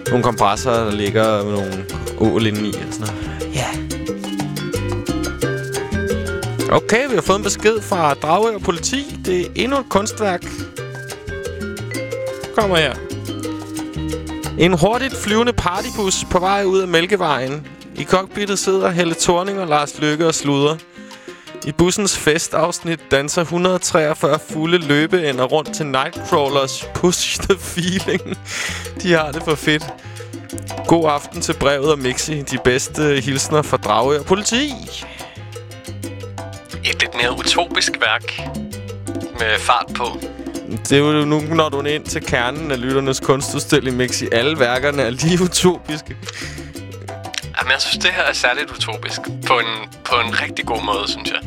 nogle kompressorer, der ligger med nogle ål indeni og sådan noget. Ja. Okay, vi har fået en besked fra Dragør Politi. Det er endnu et kunstværk. Kommer her. En hurtigt flyvende partybus på vej ud af Mælkevejen. I cockpittet sidder Helle Thorning og Lars Lykke og sluder. I bussens festafsnit danser 143 fulde løbeender rundt til Nightcrawlers Push the Feeling. De har det for fedt. God aften til brevet og Mixi. De bedste hilsner fra Drage og Politi. Et lidt mere utopisk værk med fart på. Det er jo nu, når du er ind til kernen af lytternes kunstudstilling, Mixi. Alle værkerne er lige utopiske. Jamen, jeg synes, det her er særligt utopisk. På en, på en rigtig god måde, synes jeg.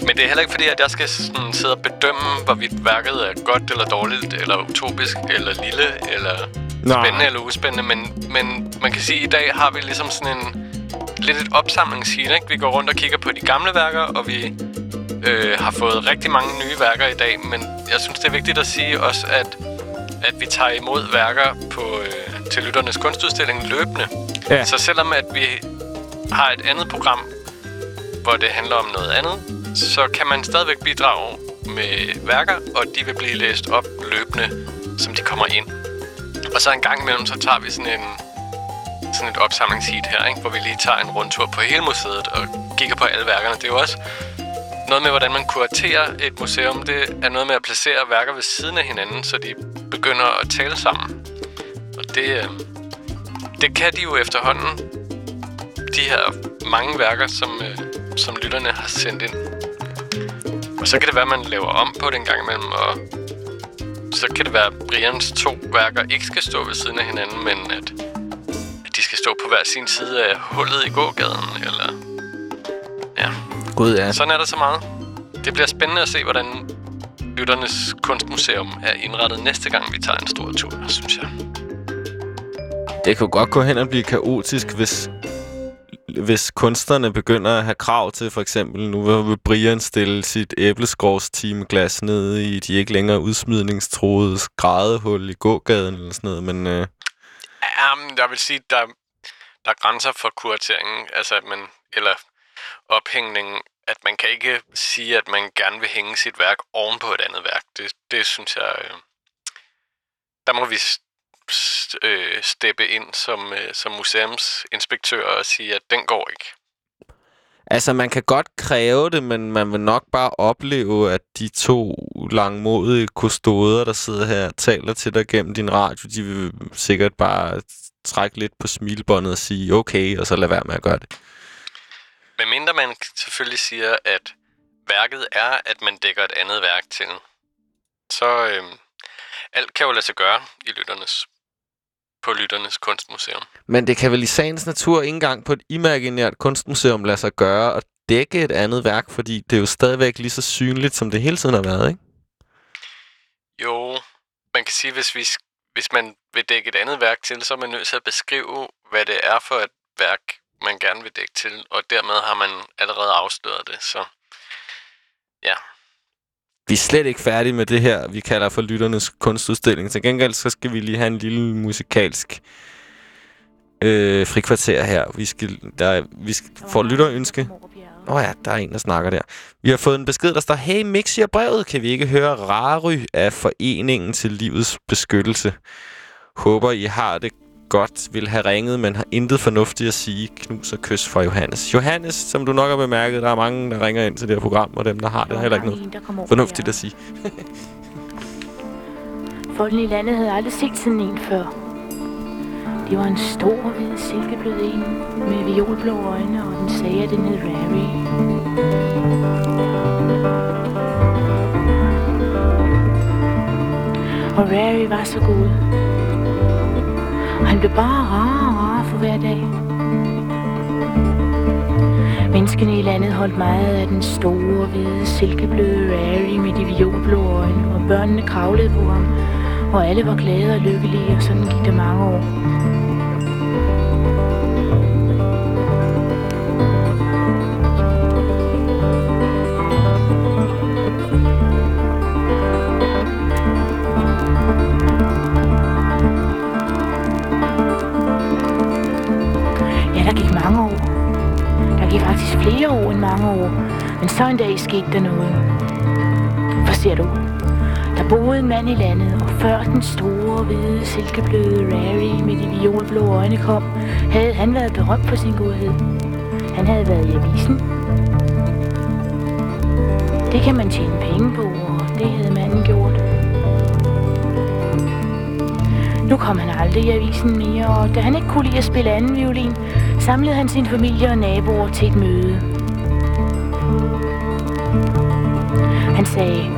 Men det er heller ikke fordi, at jeg skal sådan sidde og bedømme, hvorvidt værket er godt eller dårligt, eller utopisk, eller lille, eller Nej. spændende eller uspændende. Men, men man kan sige, at i dag har vi ligesom sådan en lidt et opsamlingsheat, ikke? Vi går rundt og kigger på de gamle værker, og vi øh, har fået rigtig mange nye værker i dag. Men jeg synes, det er vigtigt at sige også, at, at vi tager imod værker på, øh, til lytternes kunstudstilling løbende. Ja. Så selvom at vi har et andet program, hvor det handler om noget andet, så kan man stadigvæk bidrage med værker, og de vil blive læst op løbende, som de kommer ind. Og så en gang imellem, så tager vi sådan en sådan et opsamlingsheat her, ikke? hvor vi lige tager en rundtur på hele museet og kigger på alle værkerne. Det er jo også noget med, hvordan man kuraterer et museum. Det er noget med at placere værker ved siden af hinanden, så de begynder at tale sammen. Og det, øh, det kan de jo efterhånden, de her mange værker, som, øh, som lytterne har sendt ind. Og så kan det være, at man laver om på det en gang imellem, og så kan det være, at Brians to værker ikke skal stå ved siden af hinanden, men at de skal stå på hver sin side af hullet i gågaden, eller... Ja. Gud, ja. Sådan er der så meget. Det bliver spændende at se, hvordan Lytternes Kunstmuseum er indrettet næste gang, vi tager en stor tur, synes jeg. Det kunne godt gå hen og blive kaotisk, hvis, hvis kunstnerne begynder at have krav til, for eksempel, nu vil Brian stille sit æbleskrovstimeglas ned i de ikke længere udsmidningstroede grædehul i gågaden eller sådan noget, men øh, Ja, men jeg vil sige, der, der er grænser for kurateringen, altså at man, eller ophængningen, at man kan ikke sige, at man gerne vil hænge sit værk oven på et andet værk. Det, det synes jeg, øh, der må vi øh, steppe ind som, øh, som museumsinspektør og sige, at den går ikke. Altså, man kan godt kræve det, men man vil nok bare opleve, at de to langmodige kustoder, der sidder her og taler til dig gennem din radio, de vil sikkert bare trække lidt på smilbåndet og sige, okay, og så lade være med at gøre det. Men mindre man selvfølgelig siger, at værket er, at man dækker et andet værk til, så øh, alt kan jo lade sig gøre i lytternes, på Lytternes Kunstmuseum. Men det kan vel i sagens natur ikke engang på et imaginært kunstmuseum lade sig gøre at dække et andet værk, fordi det er jo stadigvæk lige så synligt, som det hele tiden har været, ikke? Jo, man kan sige, hvis, vi, hvis man vil dække et andet værk til, så er man nødt til at beskrive, hvad det er for et værk, man gerne vil dække til, og dermed har man allerede afsløret det, så ja. Vi er slet ikke færdige med det her, vi kalder for lytternes kunstudstilling. Til gengæld så skal vi lige have en lille musikalsk øh, frikvarter her. Vi skal, der, vi skal, får lytterønske. Åh oh ja, der er en, der snakker der. Vi har fået en besked, der står, Hey, Mixi og brevet, kan vi ikke høre Rary af Foreningen til Livets Beskyttelse? Håber, I har det godt, vil have ringet, men har intet fornuftigt at sige. Knus og kys fra Johannes. Johannes, som du nok har bemærket, der er mange, der ringer ind til det her program, og dem, der har det, har heller ikke noget fornuftigt at sige. (laughs) Folkene i landet havde aldrig set sådan en før. Det var en stor, hvid, silkeblød en med violblå øjne, og den sagde, at den hed Rary. Og Rary var så god. Han blev bare rar og rar for hver dag. Menneskene i landet holdt meget af den store, hvide, silkebløde Rary med de violblå øjne, og børnene kravlede på ham, og alle var glade og lykkelige, og sådan gik der mange år. Flere år end mange år. Men så en dag skete der noget. For ser du, der boede en mand i landet, og før den store, hvide, silkebløde Rary med de violblå øjne kom, havde han været berømt for sin godhed. Han havde været i avisen. Det kan man tjene penge på, og det havde manden gjort. Nu kom han aldrig i avisen mere, og da han ikke kunne lide at spille anden violin, samlede han sin familie og naboer til et møde. Han sagde,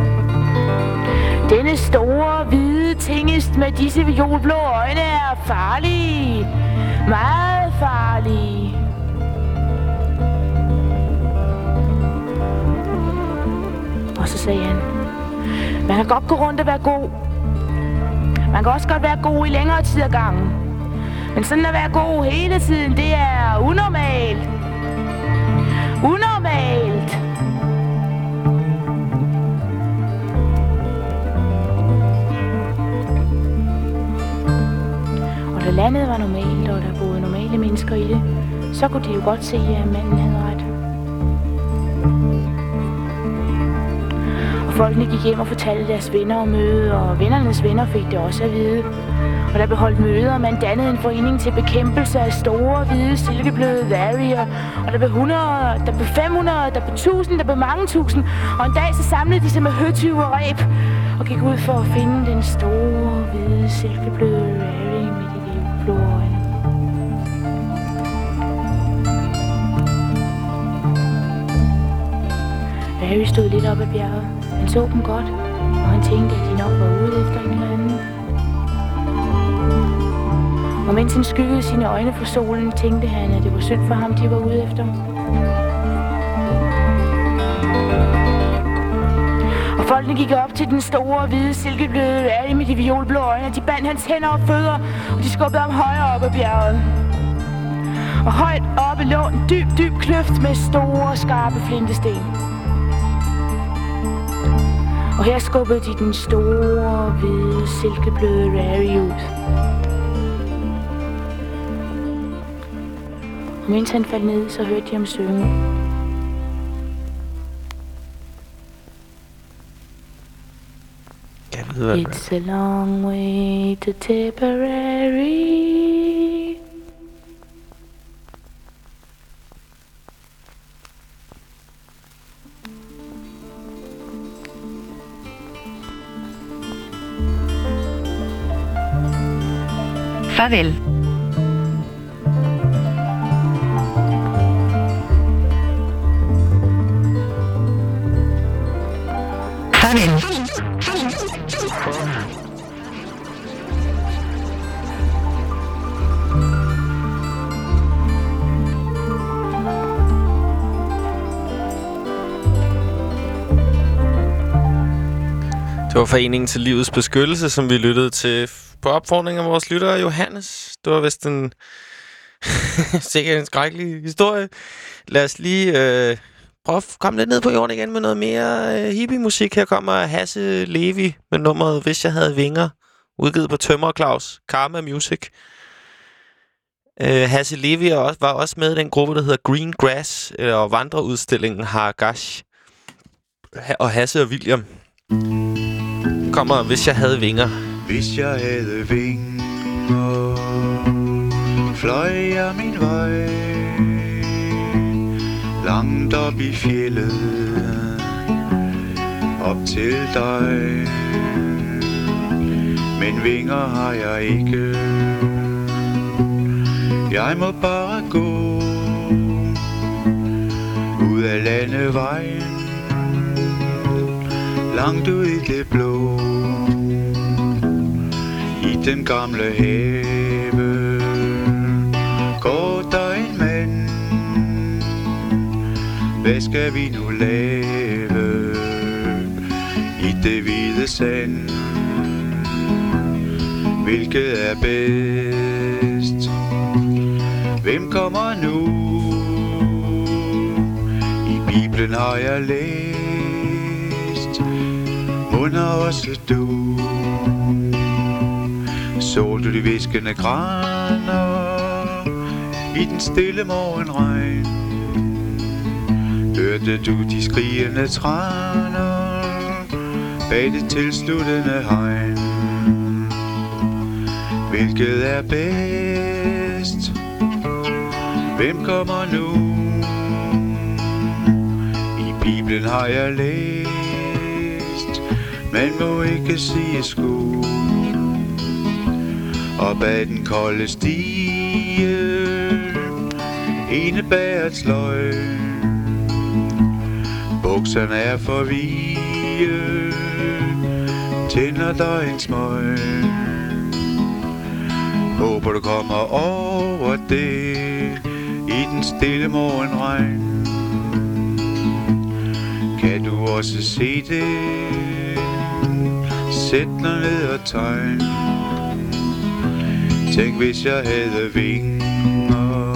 denne store, hvide tingest med disse violblå øjne er farlig. Meget farlig. Og så sagde han, man kan godt gå rundt og være god, man kan også godt være god i længere tid ad gangen. Men sådan at være god hele tiden, det er unormalt. Unormalt. Og da landet var normalt, og der boede normale mennesker i det, så kunne de jo godt se, at manden havde folkene gik hjem og fortalte deres venner om mødet, og vennernes venner fik det også at vide. Og der blev holdt møder, og man dannede en forening til bekæmpelse af store, hvide, silkebløde varier. Og der blev 100, der blev 500, der blev 1000, der blev mange tusind. Og en dag så samlede de sig med høtyve og ræb og gik ud for at finde den store, hvide, silkebløde varier med de blå øjne. Barry stod lidt op ad bjerget. Han så dem godt, og han tænkte, at de nok var ude efter en eller anden. Og mens han skyggede sine øjne for solen, tænkte han, at det var synd for ham, de var ude efter. Og folkene gik op til den store, hvide, silkebløde ærge med de violblå øjne. De bandt hans hænder og fødder, og de skubbede ham højere op ad bjerget. Og højt oppe lå en dyb, dyb kløft med store, skarpe flintesten. Her skubbede de den store, hvide, silkebløde Rary ud. Og mens han faldt ned, så hørte de ham synge. It's a long way to Tipperary. Farvel. Farvel. Det var Foreningen til Livets Beskyttelse, som vi lyttede til på opfordring af vores lytter Johannes. Det var vist en (laughs) sikkert en skrækkelig historie. Lad os lige øh, prøve at komme lidt ned på jorden igen med noget mere øh, hippie-musik. Her kommer Hasse Levi med nummeret Hvis jeg havde vinger, udgivet på Tømmer Claus, Karma Music. Øh, Hasse Levi er også, var også med i den gruppe, der hedder Green Grass, øh, og vandreudstillingen Haragash. Ha- og Hasse og William kommer, hvis jeg havde vinger. Hvis jeg havde vinger, fløj jeg min vej. Langt op i fjellet, op til dig. Men vinger har jeg ikke, jeg må bare gå ud af landevejen, langt ud i det blå den gamle have går der en mand Hvad skal vi nu lave i det hvide sand? Hvilket er bedst? Hvem kommer nu? I Bibelen har jeg læst Munder også du så du de viskende graner I den stille morgenregn Hørte du de skrigende træner Bag det tilsluttende hegn Hvilket er bedst? Hvem kommer nu? I Bibelen har jeg læst Man må ikke sige skud. Og bag den kolde stige. Ene bærets løg Bukserne er for vige. Tænder dig en smøg. Håber du kommer over det I den stille morgenregn Kan du også se det? Sæt dig ned og tegn. Tænk hvis jeg havde vinger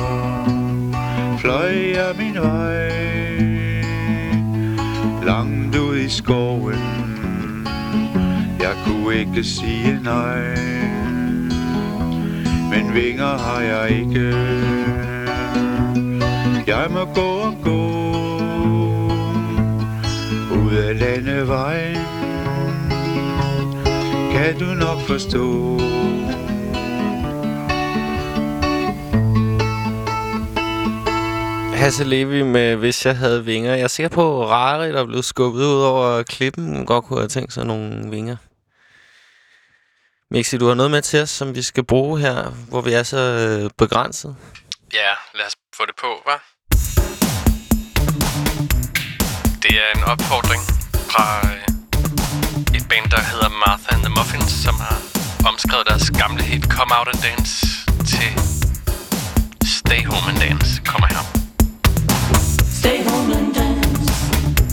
Fløj jeg min vej. Langt ud i skoven Jeg kunne ikke sige nej. Men vinger har jeg ikke. Jeg må gå og gå Ud af landevejen. Kan du nok forstå? Hasse Levi med Hvis jeg havde vinger. Jeg er sikker på, at Rari, der er blevet skubbet ud over klippen, godt kunne have tænkt sig nogle vinger. Mixi, du har noget med til os, som vi skal bruge her, hvor vi er så øh, begrænset. Ja, lad os få det på, hva'? Det er en opfordring fra øh, et band, der hedder Martha and the Muffins, som har omskrevet deres gamle hit Come Out and Dance til Stay Home and Dance. Kommer her.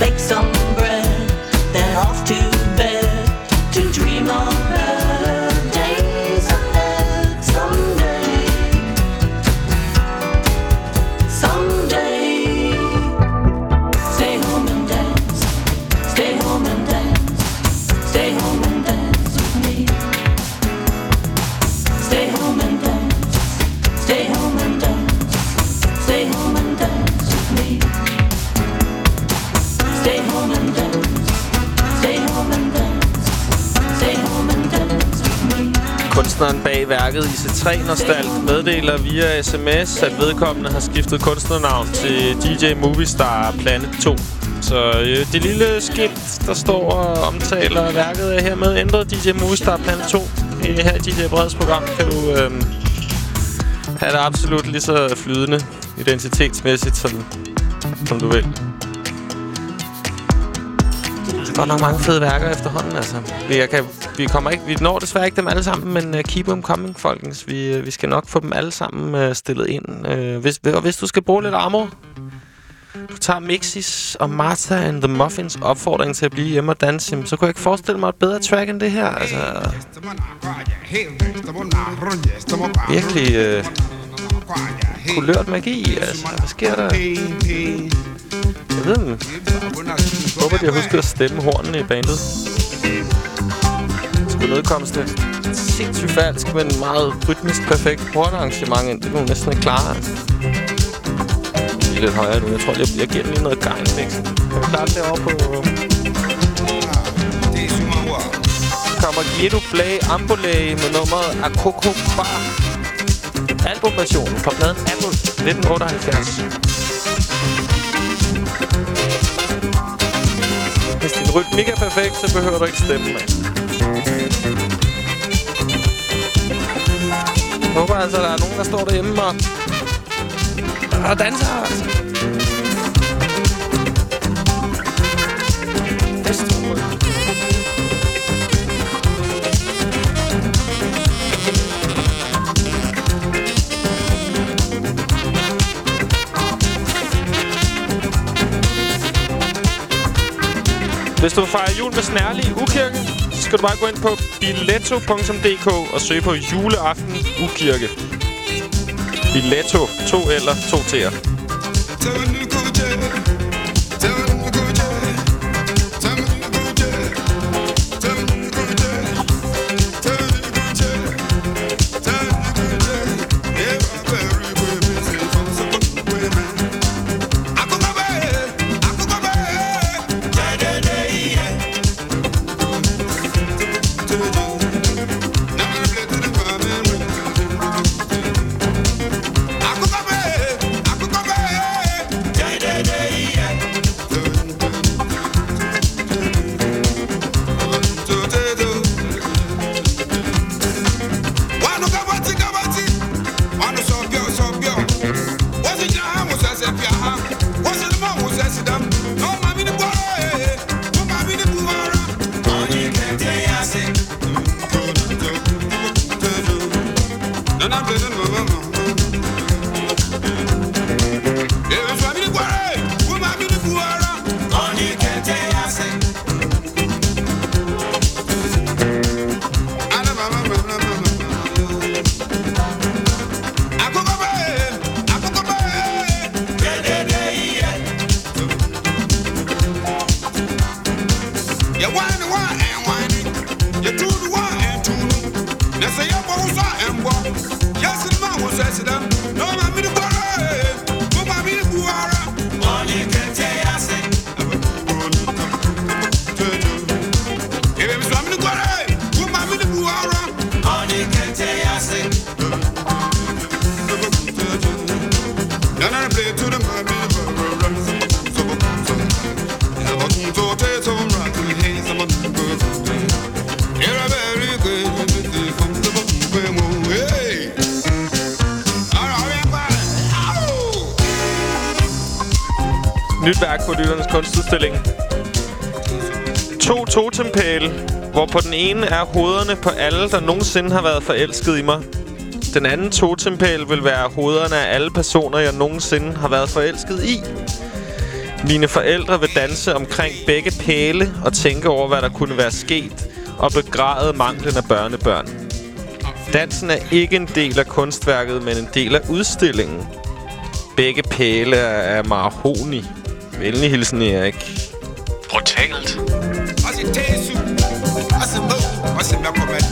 We'll bake Kunstneren bag værket IC3 Nostalt meddeler via sms, at vedkommende har skiftet kunstnernavn til DJ Movistar Planet 2. Så øh, det lille skilt, der står og omtaler værket, er hermed ændret DJ Movistar Planet 2. I her i DJ Breds program kan du øh, have det absolut lige så flydende identitetsmæssigt, som, som du vil. Der er godt nok mange fede værker efterhånden, altså. Vi, jeg kan, vi, kommer ikke, vi når desværre ikke dem alle sammen, men uh, keep them coming, folkens. Vi, uh, vi skal nok få dem alle sammen uh, stillet ind. Uh, hvis, og hvis du skal bruge lidt armor, du tager Mixis og Martha and the Muffins opfordring til at blive hjemme og danse, så kunne jeg ikke forestille mig et bedre track end det her. Altså, virkelig uh, kulørt magi, altså. Hvad sker der? Jeg ved. Jeg håber, de har husket at stemme hornene i bandet. Skulle nedkommes til sindssygt falsk, men meget rytmisk perfekt hornarrangement ind. Det kunne næsten ikke klare. Det er lidt højere nu. Jeg tror, jeg, jeg giver den lige noget gejn mix. Kan vi klare det derovre på... Kommer Guido Play Ambulay med nummeret Akoko Bar. Albumversionen fra pladen Apple 1978. Hvis din rytmik er perfekt, så behøver du ikke stemme, mand. Jeg håber altså, der er nogen, der står derhjemme og, og danser. Altså. Hvis du fejrer jul med Snærlig i Ukirke, så skal du bare gå ind på billetto.dk og søge på juleaften Ukirke. Billetto. To eller to t'er. Hvor på den ene er hovederne på alle, der nogensinde har været forelsket i mig. Den anden totempæl vil være hovederne af alle personer, jeg nogensinde har været forelsket i. Mine forældre vil danse omkring begge pæle og tænke over, hvad der kunne være sket, og begræde manglen af børnebørn. Dansen er ikke en del af kunstværket, men en del af udstillingen. Begge pæle er af mahoni. Venlig hilsen, Erik. c'est bien comme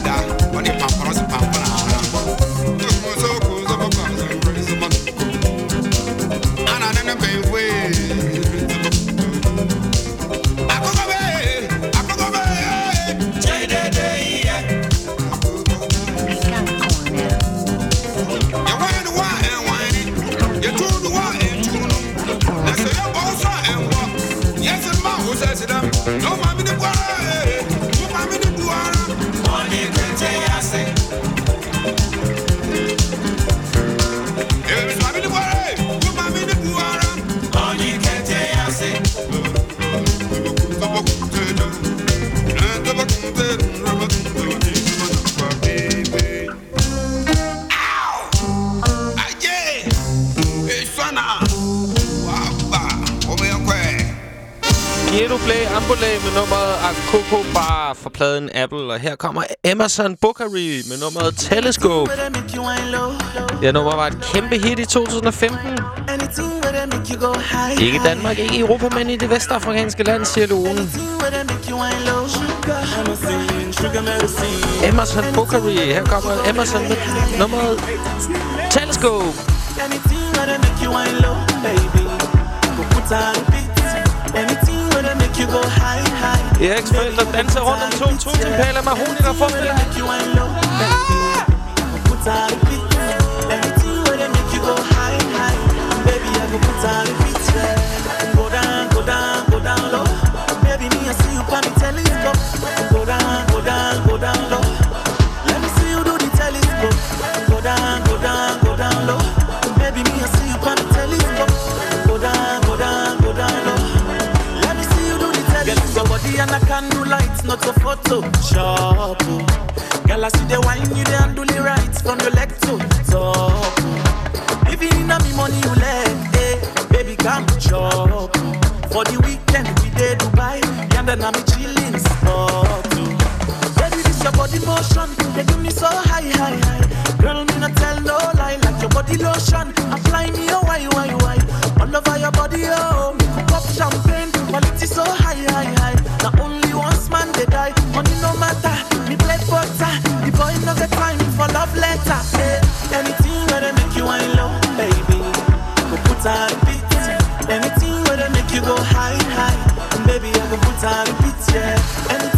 Bar pladen Apple. Og her kommer Amazon Bookery med nummeret Telescope. Ja, nummer var et kæmpe hit i 2015. Ikke i Danmark, ikke i Europa, men i det vestafrikanske land, siger Lone. Amazon Bookery. Her kommer Amazon med nummeret Telescope. Anything where make you wine low, baby. Go put on beat. Anything where make you go high. Eriks forældre danser rundt om to tusind mahoni, der får spiller. Make you baby. Put on beat. You go high, high. Baby, I go put on beat. Not a photo. Oh. Girl, I see the wine you the handle the right from your leg to top. Even in a me money you let, eh, baby come chop. For the weekend we dey Dubai, and then I'm chilling spot. Baby, this your body motion, they do me so high, high, high. Girl, me not tell no lie, like your body lotion. Apply me oh why, why, why? All over your body, oh, me cook up champagne, quality so high, high, high. Now only butter, the boy no get time for love letter. eh. Anything where they make you wine low, baby, go put on beat. Anything where they make you go high, high, and baby I go put on beat, yeah. Anything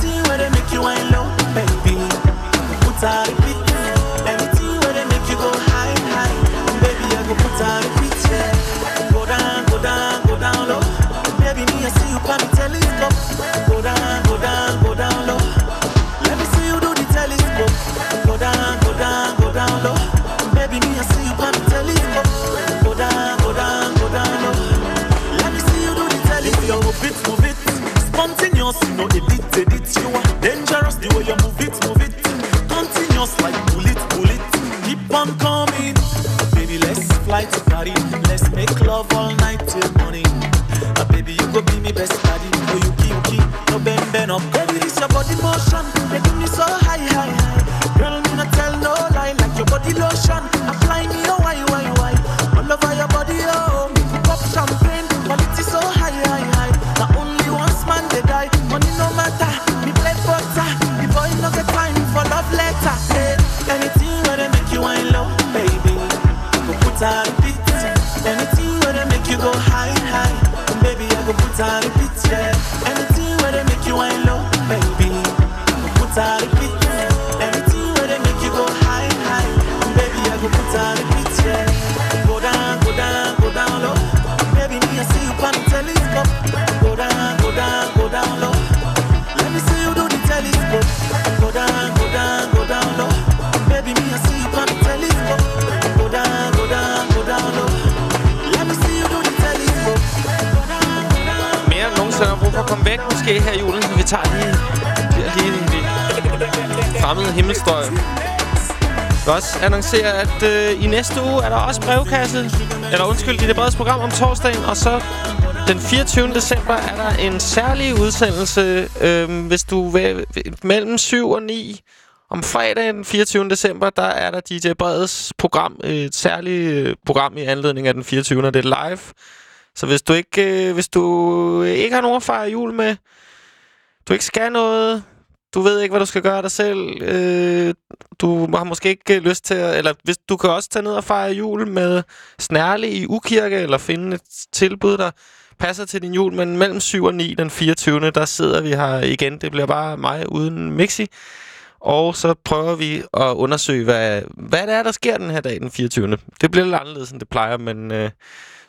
annoncere, at øh, i næste uge er der også brevkasse. Eller undskyld, i det brede program om torsdagen. Og så den 24. december er der en særlig udsendelse, øh, hvis du vil, mellem 7 og 9 om fredagen den 24. december, der er der DJ Breds program, et særligt øh, program i anledning af den 24. og det er live. Så hvis du ikke, øh, hvis du ikke har nogen at fejre jul med, du ikke skal noget, du ved ikke, hvad du skal gøre dig selv, øh, du har måske ikke lyst til at, eller hvis, du kan også tage ned og fejre jul med Snærle i Ukirke, eller finde et tilbud, der passer til din jul, men mellem 7 og 9 den 24. der sidder vi her igen. Det bliver bare mig uden Mixi. Og så prøver vi at undersøge, hvad, hvad det er, der sker den her dag, den 24. Det bliver lidt anderledes, end det plejer, men øh,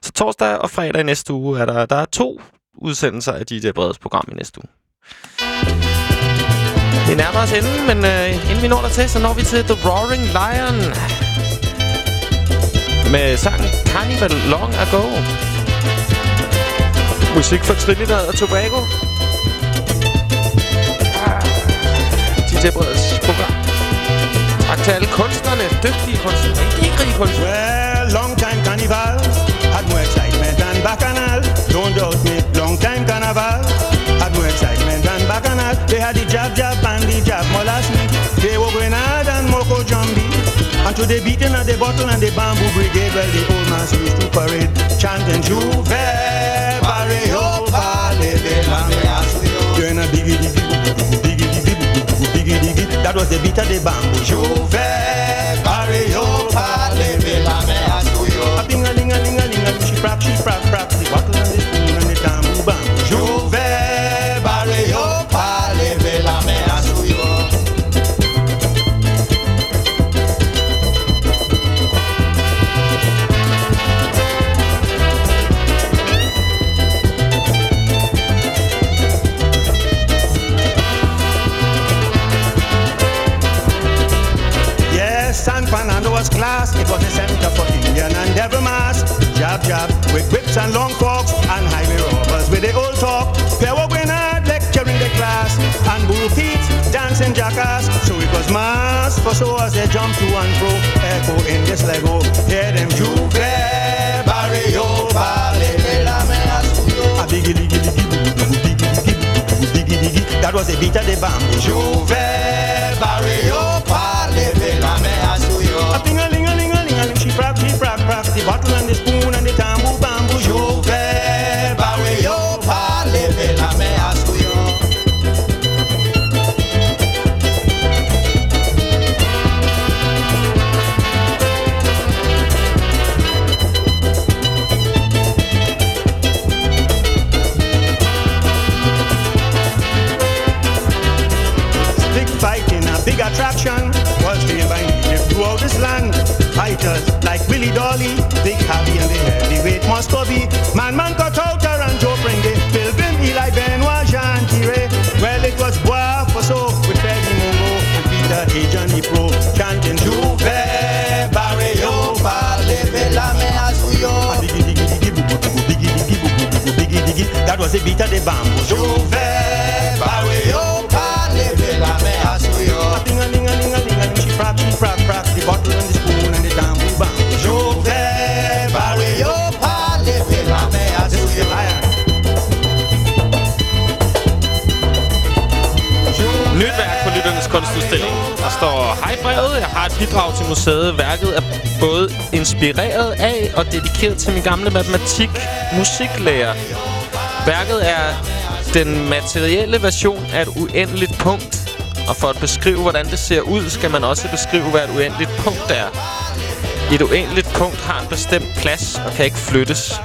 så torsdag og fredag i næste uge er der, der er to udsendelser af DJ Breds program i næste uge. Vi nærmer os enden, men øh, inden vi når dertil, så når vi til The Roaring Lion. Med sangen Carnival Long Ago. Musik fra Trinidad og Tobago. DJ Breds program. Tak til alle kunstnerne, dygtige kunstnere, idérige kunstnere. Well, long time carnival had more excitement than bacchanal. Don't doubt me, long time carnival had more excitement bacchanal. They had the jab jab and the jab mollasty. They were grenade and moko jambi. And to the beating of the bottle and the bamboo brigade, well, the old man used to parade, chanting Juve, Barrio, oh, la Doing oh. a biggie diggy, biggie diggy, biggie diggy. That was the beat of the bamboo. Juve, Barrio, de oh, la A ling a ling a ling a she prap, she prap, prap, class. It was the center for Indian and devil mask. Jab jab with whips and long forks and highway robbers with the old talk. There were grenade lecturing the class and bull feet dancing jackass. So it was mass for so as they jump to and fro. Echo in this Lego. Hear them juve barrio vale A biggie diggy diggy diggy boo boo biggie diggy. That was the beat of the bamboo. Juve barrio vale de la mea The bottle and the spoon and the tambour bamboo. Juve dilly dolly. They happy and the heavyweight must be. Man, man got out and Joe Pringle. Pilgrim, Eli, Benoit, Jean Kire. Well, it was Bois for so with Peggy Mungo and Peter A. Johnny Pro chanting Juve, Barrio, Parleve, la me diggy, That was the beat of the bamboo. Juve, Barrio, Parleve, la me asuyo. Ding a ding a ding a ding a ding. She frapped, she frapped, frapped the bottle and Kunstudstilling. Der står, Hej brevet, jeg har et bidrag til museet. Værket er både inspireret af og dedikeret til min gamle matematik-musiklærer. Værket er den materielle version af et uendeligt punkt. Og for at beskrive, hvordan det ser ud, skal man også beskrive, hvad et uendeligt punkt er. Et uendeligt punkt har en bestemt plads og kan ikke flyttes.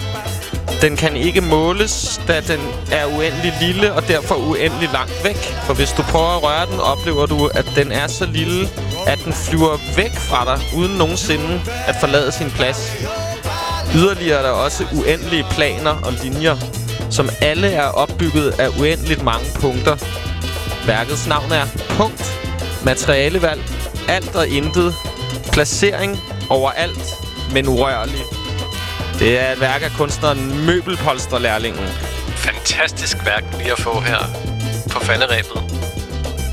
Den kan ikke måles, da den er uendelig lille og derfor uendelig langt væk. For hvis du prøver at røre den, oplever du, at den er så lille, at den flyver væk fra dig, uden nogensinde at forlade sin plads. Yderligere er der også uendelige planer og linjer, som alle er opbygget af uendeligt mange punkter. Værkets navn er punkt, materialevalg, alt og intet, placering overalt, men urørlig. Det er et værk af kunstneren Møbelpolsterlærlingen. Fantastisk værk lige at få her på falderæbet.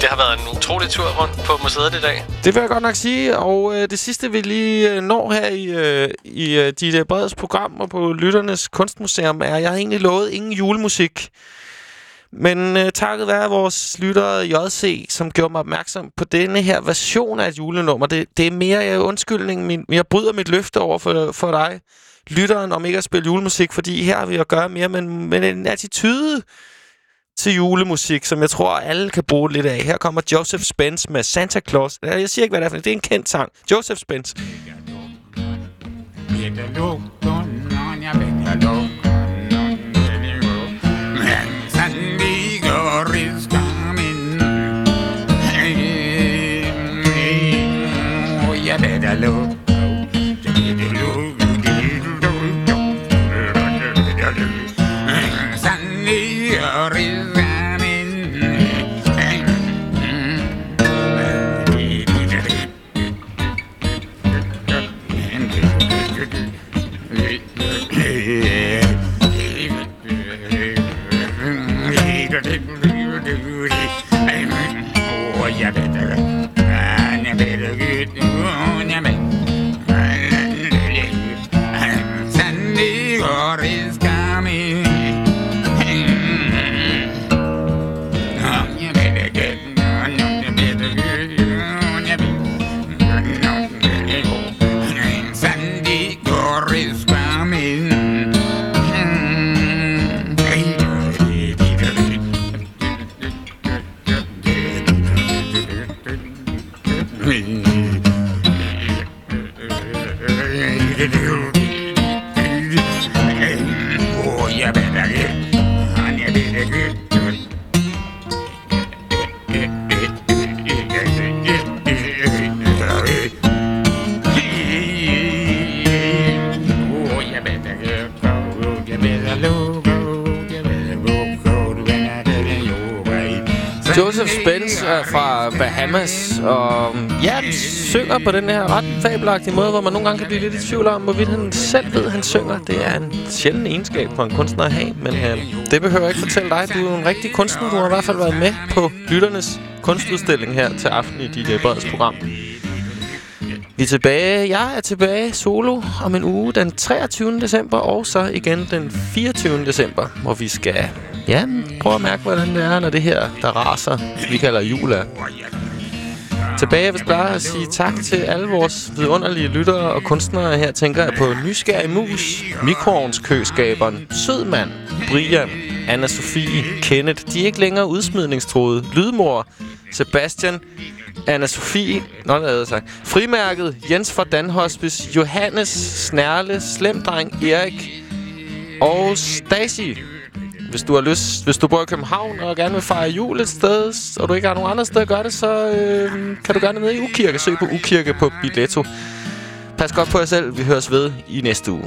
Det har været en utrolig tur rundt på museet i dag. Det vil jeg godt nok sige, og øh, det sidste vi lige øh, når her i, øh, i øh, DJ Breds program og på Lytternes Kunstmuseum er, jeg har egentlig lovet ingen julemusik. Men øh, takket være vores lytter JC, som gjorde mig opmærksom på denne her version af et julenummer. Det, det er mere øh, undskyldning. Min, jeg bryder mit løfte over for, for dig, lytteren, om ikke at spille julemusik, fordi her har vi at gøre mere med, med en attitude til julemusik, som jeg tror, alle kan bruge lidt af. Her kommer Joseph Spence med Santa Claus. Jeg siger ikke, hvad det er for Det er en kendt sang. Joseph Spence. Hello. Joseph Spence er fra Bahamas, og ja, han synger på den her ret fabelagtige måde, hvor man nogle gange kan blive lidt i tvivl om, hvorvidt han selv ved, at han synger. Det er en sjælden egenskab for en kunstner at have, men øh, det behøver jeg ikke fortælle dig. Du er en rigtig kunstner. Du har i hvert fald været med på lytternes kunstudstilling her til aften i DJ Breds program. Vi er tilbage. Jeg er tilbage solo om en uge den 23. december, og så igen den 24. december, hvor vi skal ja, prøv at mærke, hvordan det er, når det her, der raser, vi kalder jul er. Tilbage vil jeg bare at sige tak til alle vores vidunderlige lyttere og kunstnere. Her tænker jeg på Nysgerrig Mus, Mikroovnskøskaberen, Sødmand, Brian, anna Sofie, Kenneth. De er ikke længere udsmidningstroede. Lydmor, Sebastian, anna Sofie, nå, det havde sagt. Frimærket, Jens fra Danhospice, Johannes, Snærle, Slemdreng, Erik og Stasi. Hvis du har lyst, hvis du bor i København og gerne vil fejre jul et sted, og du ikke har nogen andre steder at gøre det, så øh, kan du gerne nede i Ukirke. Søg på Ukirke på Billetto. Pas godt på jer selv. Vi høres ved i næste uge.